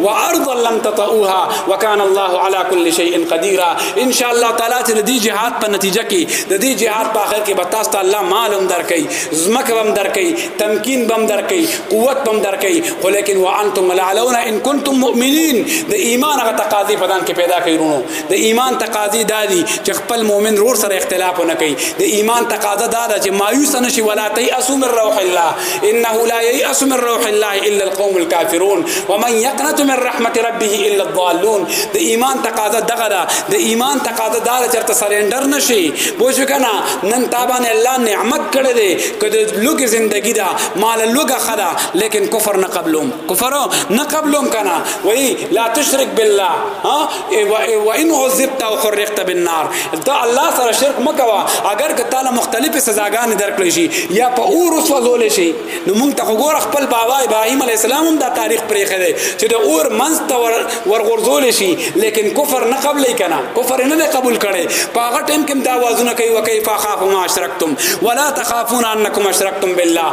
وارضا لم تطئوها وكان الله على كل شيء قدير ان شاء الله تعالی چې د دې جهاد په نتیجه کې د دې جهاد په اخر کې به تاسو ته الله مال هم درکړي زمکه هم درکړي تمکین هم درکړي قوت هم درکړي خو لیکن وانتم لعلون ان كنتم مؤمنين د ایمان هغه تقاضي په دان کې پیدا کړئ د ایمان تقاضې دا دي چې خپل مؤمن رور سره اختلاف نه کوي د ایمان تقاضا دا ده چې مایوس نه شي ولا تیأسوا من روح الله انه لا ییأس من روح الله الا القوم الكافرون ومن یقنط من رحمت ربه الا الضالون د ایمان تقاضا دغه ده د ایمان تقاضا دا ده چې ته سرندر نشي بوځ کنه نن تابان الله نعمت کړې دي کله لوګي زندگی دا مال لوګه خدا لیکن کفر نه قبلوم کفر نه قبلوم کنه وای لا تشرک بالله ها و ان عذبت او حرقت بالنار دا الله سره شرک مکوا اگر که تعالی مختلفه سزاګانې درکړې شي یا په اور وسوځول شي نو مونږ ته وګوره خپل بابا ابراهيم عليه السلام هم دا تاریخ پرې خره چې د اور منځ ته ورغورځول شي لیکن کفر نه قبلې کنا کفر نه قبول کړي په هغه ټیم کې دا وازونه کوي وکيف خاف ما اشرکتم ولا تخافون انکم اشرکتم بالله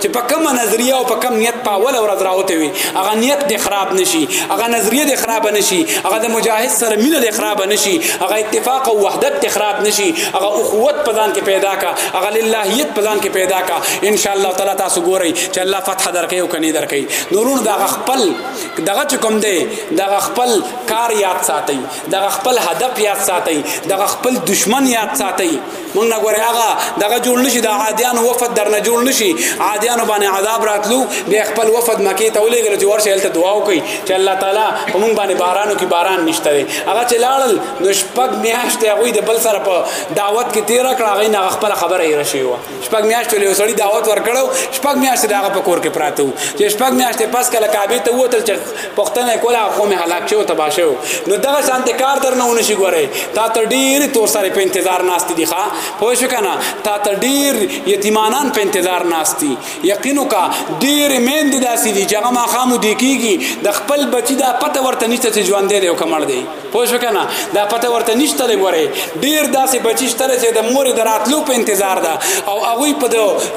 چې په کومه نظریه او په کوم نیت په اول ورځ راوته وي هغه نیت د خراب نشي هغه نظریه د خراب نشي هغه د مجاهد سره مینه د خراب نشي هغه اتفاق او وحدت د خراب نشي هغه اخوت په ځان کې پیدا کا هغه للهیت په ځان کې پیدا کا ان شاء الله تعالی تاسو ګورئ چې الله فتح درکې او کني درکې نورون دا خپل دغه کوم دی دغه خپل کار یاد ساتي دغه خپل هدف یاد ساتي دغه خپل دشمن یاد ساتي مونږ نه غواړي هغه دغه جوړ نشي د عادیانو وفد درنه جوړ نشي عادیانو باندې عذاب راتلو بیا خپل وفد مکه ته ولېګل چې ورشه هلته دعا وکړي چې الله تعالی په مونږ باندې بارانو کې باران نشته دی هغه چې لاړل نو شپږ میاشتې هغه د بل سره په دعوت کې تیر کړ هغه نه خپل خبره یې راشي و شپږ میاشتې له سړي دعوت ورکړو شپږ میاشتې دغه په کور کې پراته و چې شپږ میاشتې پس کله کعبه ته ووتل چې پښتنه کوله خو مې هلاک شو تبا شو نو دغه شانت کار در نه ونشي ګوري تا ته ډیر تور سره په انتظار ناست دي ښا پوه شو کنه تا ته ډیر یتیمانان په انتظار ناست دي یقین وکا ډیر مین دي داسې دي چې هغه ما خامو دی کیږي د خپل بچی دا پته ورته نشته چې ژوند دی او کمړ دی پوه شو کنه دا پته ورته نشته لګوري ډیر داسې بچی شته چې د مور د راتلو په انتظار ده او هغه په د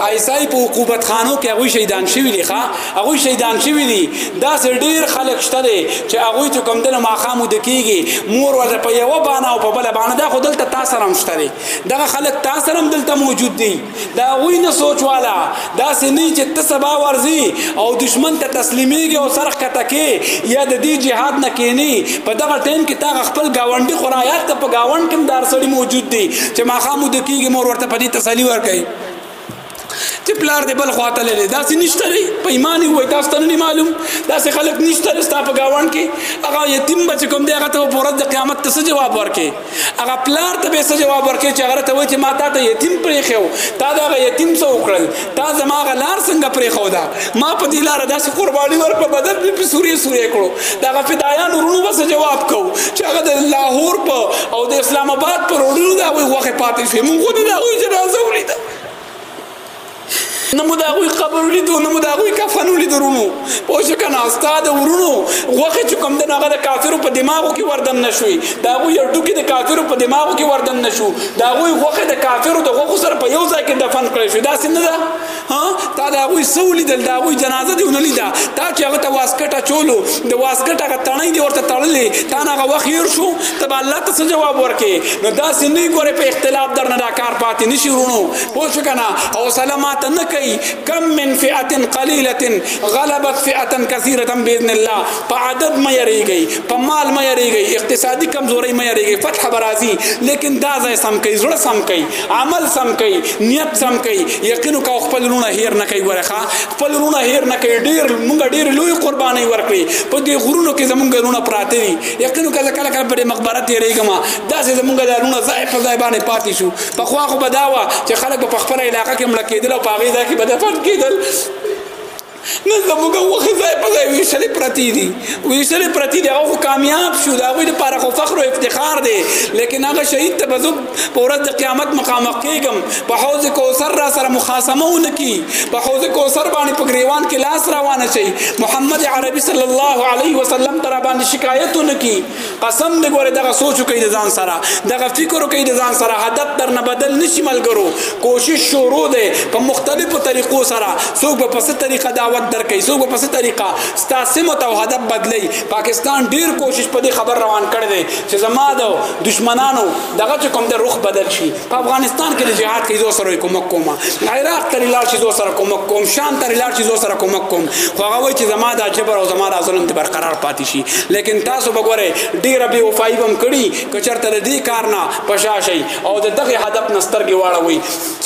ایسای په حکومت خانو کې هغه شهیدان شوی دي ښا هغه شهیدان شوی دي داسې ډیر خلک شته چې هغه چې کوم دنه ماخامو د کیږي مور ورته په یو باندې او په بل باندې دا خو دلته تاسو سره هم شته دي دغه خلک تاسو سره هم دلته موجود دي د هغوی نه سوچ والا داسې نه چې ته سبا ورځي او دشمن ته تسلیمیږي او سرخ کته کې یا د دې جهاد نه کینی په دغه ټیم کې تا خپل گاونډي خورایات ته په گاوند کې دار سړی موجود دی چې ماخامو د کیږي مور ورته په دې تسلی ورکړي چې پلار دې بل خواته لري دا څه نشته دی په ایمان وي تاسو ته نه معلوم دا څه خلک نشته ستا په گاوند کې هغه یتیم بچ کوم دی هغه ته پورز د قیامت ته څه جواب ورکړي هغه پلار ته به څه جواب ورکړي چې هغه ته وایي چې ما تا ته یتیم پرېښی و تا د هغه یتیم څه وکړل تا زما هغه لار څنګه پرېښوده ما په دې لاره داسې قرباني ورکړه بدن مې پرې سورې سورې کړو د هغه فدایانو وروڼو به څه جواب کوو چې هغه د لاهور په او د اسلام آباد په روډونو د هغوی غوښې پاتې شوې موږ خو د هغوی جنازه ولیده نه مو د هغوی قبر ولیدو نه مو د هغوی کفن ولیدو ورونو پوه شو که نه ستا د ورونو غوښې چې کوم دی نو هغه د کافرو په دماغو کې وردن نه شوې د هغوی یو ټوکې د کافرو په دماغو کې وردن نه شو د هغوی غوښې د کافرو د غوښو سره په یو ځای کې دفن کړی شو داسې نه ده ها تا د هغوی څه ولیدل د هغوی جنازه دې ونه لیده تا چې هغه ته واسکټ اچولو د واسکټ هغه تڼۍ دې ورته تړلې تا نه هغه وخت هیر شو ته به الله ته څه جواب ورکې نو داسې نه ګورې په اختلاف درنه دا کار پاتې نشي ورونو پوه شو کنه حوصله ماته نه کوي کم من فئه قلیله غلبت فئه کثیره باذن الله په عدد مې یریږي په مال مې یریږي اقتصادي کمزوري مې یریږي فتح برازي لیکن دا ځای سم کوي زړه سم کوي عمل سم کوي نیت سم کوي یقین کو خپل رونه هیر نه کوي ورخه خپل رونه هیر نه کوي ډیر مونږ ډیر لوی قرباني ورکړي په دې غرونو کې زمونږ رونه پراته دي یقین کله کله کله په مقبره تیریږم دا زمونږ د رونه ځای په ځای باندې پاتې شو پخوا خو به دا وه چې خلک به په خپله علاقه کې مړه کېدل او په هغې ځای کې به دفن کېدل نن زموږ وخت ځای په ځای ویشل پرتی دي ویشل پرتی دي هغه کامیاب شو دا غوی لپاره خو فخر او افتخار دی لیکن هغه شهید ته بزو په ورځ د قیامت مخامخ کیږم په حوض کوثر را سره مخاصمه ونکي په حوض کوثر باندې په گریوان کې لاس روانه شي محمد عربي صلی الله علیه وسلم تر باندې شکایت ونکي قسم دی ګوره دغه سوچ کوي د ځان سره دغه فکر کوي د ځان سره هدف در نه بدل نشي ملګرو کوشش شروع دی په مختلفو طریقو سره څوک په پسه طریقه دعوت درکې څوک په پسه طریقه ستاسو مت او هدف بدلی پاکستان ډیر کوشش په دې خبر روان کړی دی چې زما د دشمنانو دغه کوم د رخ بدل شي په افغانستان کې د جهاد کې زو سره کومک کوم عراق ته لاړ شي زو سره کومک کوم شام ته لاړ شي زو سره کومک کوم خو هغه وایي چې زما د جبر او زما د ظلم ته برقرار پاتې شي لیکن تاسو وګوره ډیر به وفای بم کړي کچرته د دې کار نه پشاشي او د دغه هدف نسترګي واړوي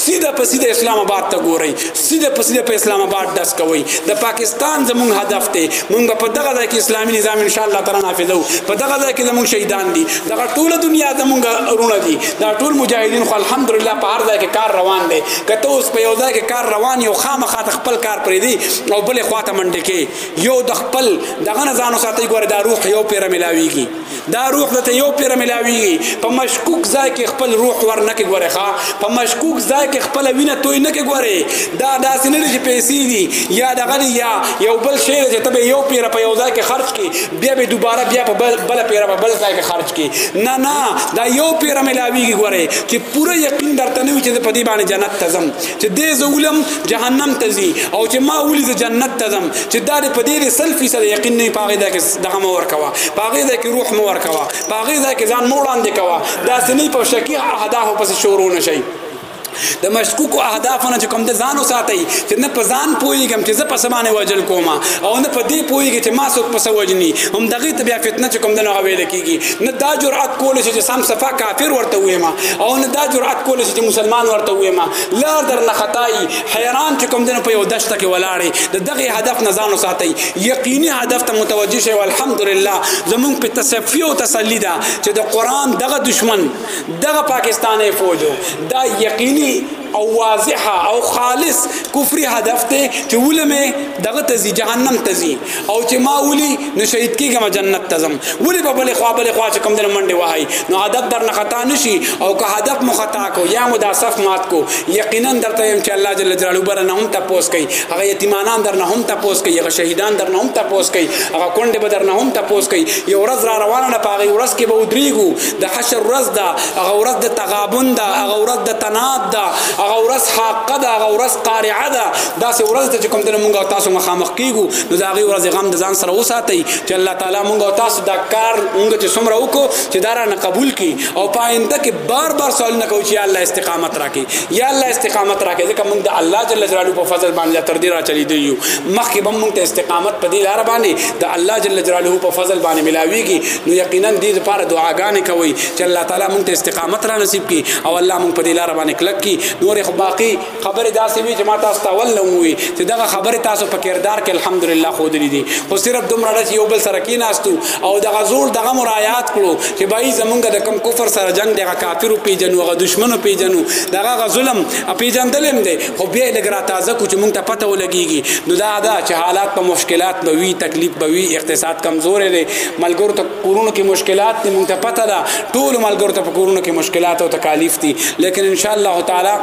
سیده په سیده اسلام آباد ته ګوري سیده په سیده په اسلام آباد داس کوي د پاکستان زمون هدف ته مونږ په دغه ځای کې اسلامي نظام ان شاء الله تعالی نافذو په دغه ځای کې زمون شهیدان دي دغه ټوله دنیا زمونږ رونه دي دا ټول مجاهدین خو الحمدلله په هر ځای کې کار روان دی کته اوس په یو ځای کې کار روان یو خامخا د خپل کار پرې دی او بلې خواته منډې کې یو د خپل دغه نه ځانو ساتي ګوره دا روح یو پیره ملاویږي دا روح دته یو پیره ملاویږي په مشکوک ځای کې خپل روح ور نه کې ګوره ښا په مشکوک ځای کې خپل وینه توی نه کې ګوره دا داسې نه چې پیسې دي یا دغه یا یو بل شی چې ته یو پیره په یو ځای کې خرج کې بیا به دوباره بیا په بل بل پیره په بل ځای کې خرج کی نه نه دا یو پیره ملاویږي ګوره چې پوره یقین درته نه وي چې په دې باندې جنت ته ځم چې دې زولم جهنم ته ځي او چې ما ولې ز جنت ته ځم چې دا په دې دې سل فیصد یقین نه پاغه دا کې دغه مو ورکوا پاغه دا کې روح مو ورکوا پاغه دا کې ځان مو وړاندې کوا دا سنې په شکی اهداف پس شورو نشي د مشکوکو اهدافو نه چې کوم د ځان وساتئ چې نه په ځان پوهېږم چې زه په څه باندې وژل کوم او نه په دې پوهېږي چې ما څوک په څه وژني همدغې ته بیا فتنه چې کوم د هغه ویل کېږي نه دا جرأت کولی شي چې سم صفا کافر ورته ووایم او نه دا جرأت کولی شي چې مسلمان ورته ووایم لار درنه خطا یي حیران چې کوم دی په یو دشته کې ولاړ د دغه هدف نه ځان وساتئ یقیني هدف ته متوجه شئ الحمدلله زمونږ په تصفیه او تسلی ده چې د قرآن دغه دشمن دغه پاکستاني فوج دا یقیني او واضح او خالص کفري هدف ته چې ولمه دغه تزي جهنم تزي او چې ما ولي نو شهید کېږم جنت تزم ولي په بل خوا بل خوا چې کوم دل منډي وهاي نو هدف در نه خطا نشي او که هدف مو خطا کو یا مو دا صف مات کو یقینا درته يم چې الله جل جلاله بر نه هم تاسو کوي هغه یتیمانان در نه هم تاسو کوي هغه شهیدان در نه هم تاسو کوي هغه کونډه به در نه هم تاسو کوي یو ورځ را روانه نه پاغي ورځ کې به ودریګو د حشر ورځ ده هغه ورځ د تغابن ده هغه ورځ د تناد ده هغه ورځ حاقه ده هغه ورځ قارعه ده داسې ورځ ته چې کوم دنه مونږ او تاسو مخامخ کیږو نو د هغې ورځې غم د ځان سره وساتئ چې الله تعالی مونږ او تاسو دا کار مونږ چې څومره وکړو چې دا رانه قبول کړي او په آینده کې بار بار سوالونه کوو چې یا الله استقامت راکړي یا الله استقامت راکړي ځکه مونږ د الله جل جلاله په فضل باندې تر دې را چلی دی یو مخکې به مونږ ته استقامت په دې لار باندې د الله جل جلاله په فضل باندې ملاويږي نو یقینا دې لپاره دعاګانې کوي چې الله تعالی مونږ ته استقامت را نصیب کړي او الله مونږ په دې لار باندې کلک کړي نور خو باقی خبره داسې وي چې ما تاسو ته ول وي چې دغه خبره تاسو په کردار کې الحمدلله خو دې دي خو صرف دومره راځي یو بل سره کې ناستو او دغه زور دغه مرایات کړو چې بای زمونږ د کم کفر سره جنگ دغه کافر په جنو غو دشمنو په جنو دغه غ ظلم په جندلم دی خو بیا لګرا تازه کو چې مونږ ته پته ولګيږي نو دا دا چې حالات په مشکلات به وي تکلیف به وي اقتصاد کمزور دی ملګرو ته کورونو کې مشکلات دي مونږ ته پته ده ټول ملګرو ته په کورونو کې مشکلات او تکالیف دي لیکن ان شاء الله تعالی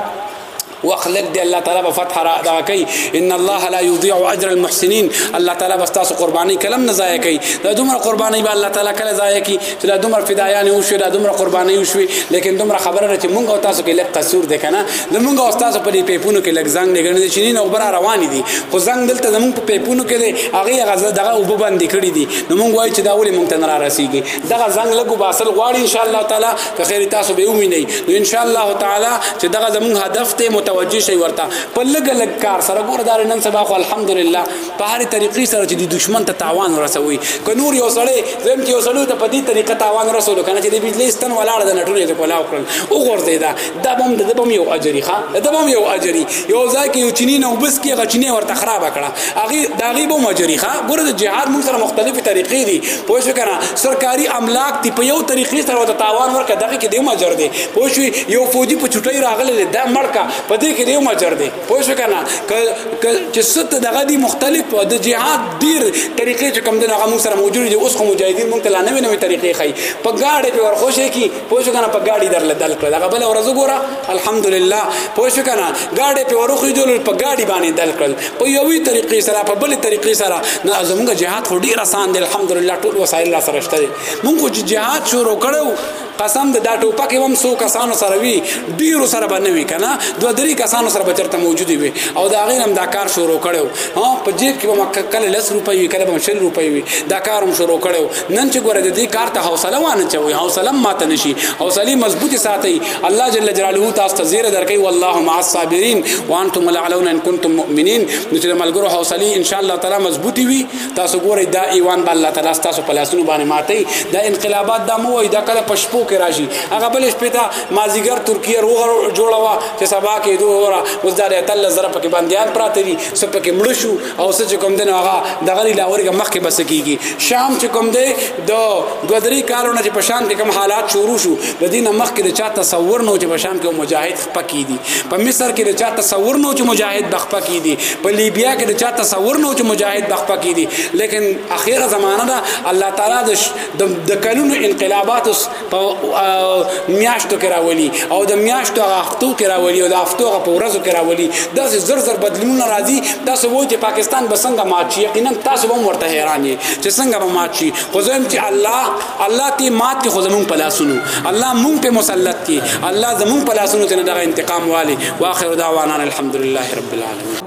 وخت لګ دی الله تعالی به فتح را دا کوي ان الله لا يضيع اجر المحسنين الله تعالی به تاسو قرباني کلم نه ضایع کوي دا دومره قرباني به الله تعالی کله ضایع کوي چې دا دومره فدایان او شو دا دومره قرباني او شو لیکن دومره خبره چې مونږ او تاسو کې لږ قصور دی کنه زمونږ او تاسو په دې پیپونو کې لږ زنګ دی ګڼل شي نه اوبه را روانې دي خو زنګ دلته زمونږ په پیپونو کې دی هغې هغه دغه اوبه بندې کړي دي نو مونږ وایو چې دا ولې مونږ ته نه را رسېږي دغه زنګ لږ وباسل غواړي انشاءالله تعالی که خیر تاسو به ووینئ نو انشاءالله تعالی چې دغه زمونږ هدف دی متوجه شئ ورته په لږ لږ کار سره ګوره دا نن سبا خو الحمدلله په هرې طریقې سره چې د دښمن ته تاوان ورسوي که نور یو سړی زم چې یو سړی ته په دې طریقه تاوان ورسولو که نه چې د بجلۍ ستن ولاړه ده نټونه یې د کولا وکړل وغورځېده دا بم د بم یو اجری ښا د بم یو اجری یو ځای کې یو چینی نو بس کې غچنی ورته خراب کړه اغه دا غي بم اجری ښا ګور د جهاد موږ سره مختلفه طریقې دي پوه شو کنه سرکاري املاک دی په یو طریقې سره ورته تاوان ورکړه دغه کې دیو ماجر دی پوه شو یو فوجي په چټي راغله دا مړکا په دې کې دیو ماجر دی پوه شو کنه چې ست دغه دي مختلف د جهاد ډیر طریقې چې کم دغه موږ سره موجود دي اوس خو مجاهدین موږ ته لا نوې نوې طریقې خي په گاډه په ورخوشه کې پوه شو کنه په ګاډي درله دل کړل هغه بل ورځ وګوره الحمدلله پوه شو کنه ګاډي په ورخې جوړ په ګاډي باندې دل کړل په یوې طریقې سره په بلې طریقې سره نو زموږ جهاد خو ډیر آسان دی الحمدلله ټول وسایل لا سره شته موږ خو جهاد شروع کړو قسم د دا ټوپک هم سو کسانو سره وی ډیرو سره باندې وی کنه دوه درې کسانو سره بچرته موجود وي او دا غیر هم دا کار شروع کړو ها په جیب کې به کله 10 روپۍ وی کله به 20 روپۍ وی دا کار هم شروع کړو نن چې ګوره د دې کار ته حوصله وانه چوي حوصله ماته نشي حوصله مضبوطه ساتي الله جل جلاله تاسو ته زیره درکې والله مع الصابرین وانتم الاعلون ان کنتم مؤمنین نو چې ملګرو حوصله ان شاء الله تعالی مضبوطی وي تاسو ګوره دا ایوان به الله تعالی تاسو په لاسونو باندې ماتي دا انقلابات دا مو وي دا کله پشپو کې راشي هغه بل شپې ته مازیګر ترکیه روغ جوړوا چې سبا کې دوه ورا اوس دا تل زره پکې باندې پراته دي سپکه مړ شو او څه چې کوم دی نو هغه دغه له ورګه مخکې بس کیږي شام چې کوم دی د دوه درې کالونه چې په شام کې کوم حالات شروع شو د دې نه مخکې د چا تصور نو چې په شام کې مجاهد خپه کی دي په مصر کې د چا تصور نو چې مجاهد بخپه کی دي په لیبیا کې د چا تصور نو چې مجاهد بخپه کی دي لیکن اخیره زمانہ ده الله تعالی د د کلونو انقلابات په میاشتو کې راولي او د میاشتو هغه هفتو کې راولي او د هفتو هغه په ورځو کې راولي دا زر زر بدلونونه راځي تاسو وایي چې پاکستان به څنګه مات شي یقینا تاسو به ورته حیران یې چې څنګه به مات شي خو زم چې الله الله تی مات کې خو زمون په لاسونو الله مونږ په مسلط کې الله زمون په لاسونو ته دغه انتقام والي واخر دعوانا الحمدلله رب العالمین